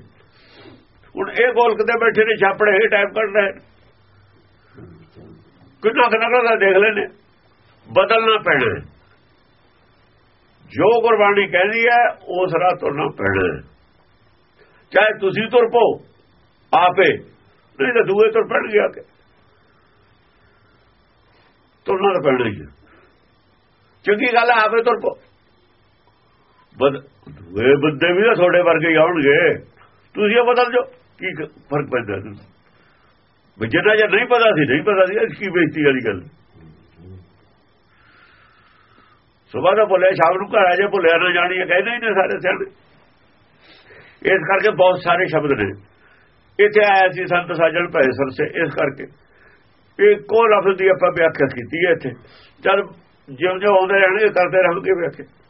ਹੁਣ ਇਹ ਗੋਲਕ ਤੇ ਬੈਠੇ ਨੇ, ਛਾਪੜੇ ਇਹ ਟਾਈਮ ਕੱਢ ਰਹੇ ਕਿੰਨਾ ਕਨਕਦਾ ਦੇਖ ਲੈਨੇ ਬਦਲਣਾ ਪੈਣਾ ਜੋ ਗੁਰਬਾਣੀ ਕਹਿੰਦੀ ਹੈ, ਉਸ ਰਾਹ ਤੁਰਨਾ ਪੈਣਾ ਚਾਹੇ ਤੁਸੀਂ ਤੁਰ ਪੋ ਆਪੇ। ਨਹੀਂ ਤਾਂ ਦੂਏ ਤੁਰ ਪੜ ਗਿਆ ਕਿ। ਤੁਰਨਾ ਤਾਂ ਪੈਣਾ ਹੀ ਚੰਗੀ ਗੱਲ ਹੈ, ਆਪੇ ਤੁਰ ਪੋ ਬਦ ਵੇ ਬੰਦੇ ਵੀ ਤਾਂ ਤੁਹਾਡੇ ਵਰਗੇ ਹੀ ਆਉਣਗੇ। ਤੁਸੀਂ ਉਹ ਬਦਲ ਜੋ ਕੀ ਫ਼ਰਕ ਪੈਂਦਾ? ਵੀ ਜਿੰਨਾ ਜੇ ਨਹੀਂ ਪਤਾ ਸੀ, ਨਹੀਂ ਪਤਾ ਸੀ ਕੀ ਬੇਇੱਜ਼ਤੀ ਵਾਲੀ ਗੱਲ। ਸਵੇਰ ਦਾ ਬੋਲੇ ਸ਼ਾਮ ਨੂੰ ਘਰ ਆ ਜੇ, ਭੁੱਲਿਆ ਨਾ ਜਾਣੀ ਹੈ, ਕਹਿੰਦੇ ਹੀ ਨੇ ਸਾਰੇ ਸਿਆਣੇ। ਇਸ ਕਰਕੇ ਬਹੁਤ ਸਾਰੇ ਸ਼ਬਦ ਨੇ। ਇੱਥੇ ਆਇਆ ਸੀ ਸੰਤ ਸਾਜਣ ਭੈ ਸਰਸੇ, ਇਸ ਕਰਕੇ। ਇੱਕੋ ਲਫ਼ਜ਼ ਦੀ ਆਪਾਂ ਵਿਆਖਿਆ ਕੀਤੀ ਹੈ ਇੱਥੇ। ਜਦ ਜਿਉਂ ਜਿਉਂ ਆਉਂਦੇ ਰਹਿਣਗੇ, ਕਰਦੇ ਰਹੋਗੇ ਵਿਆਖਿਆ।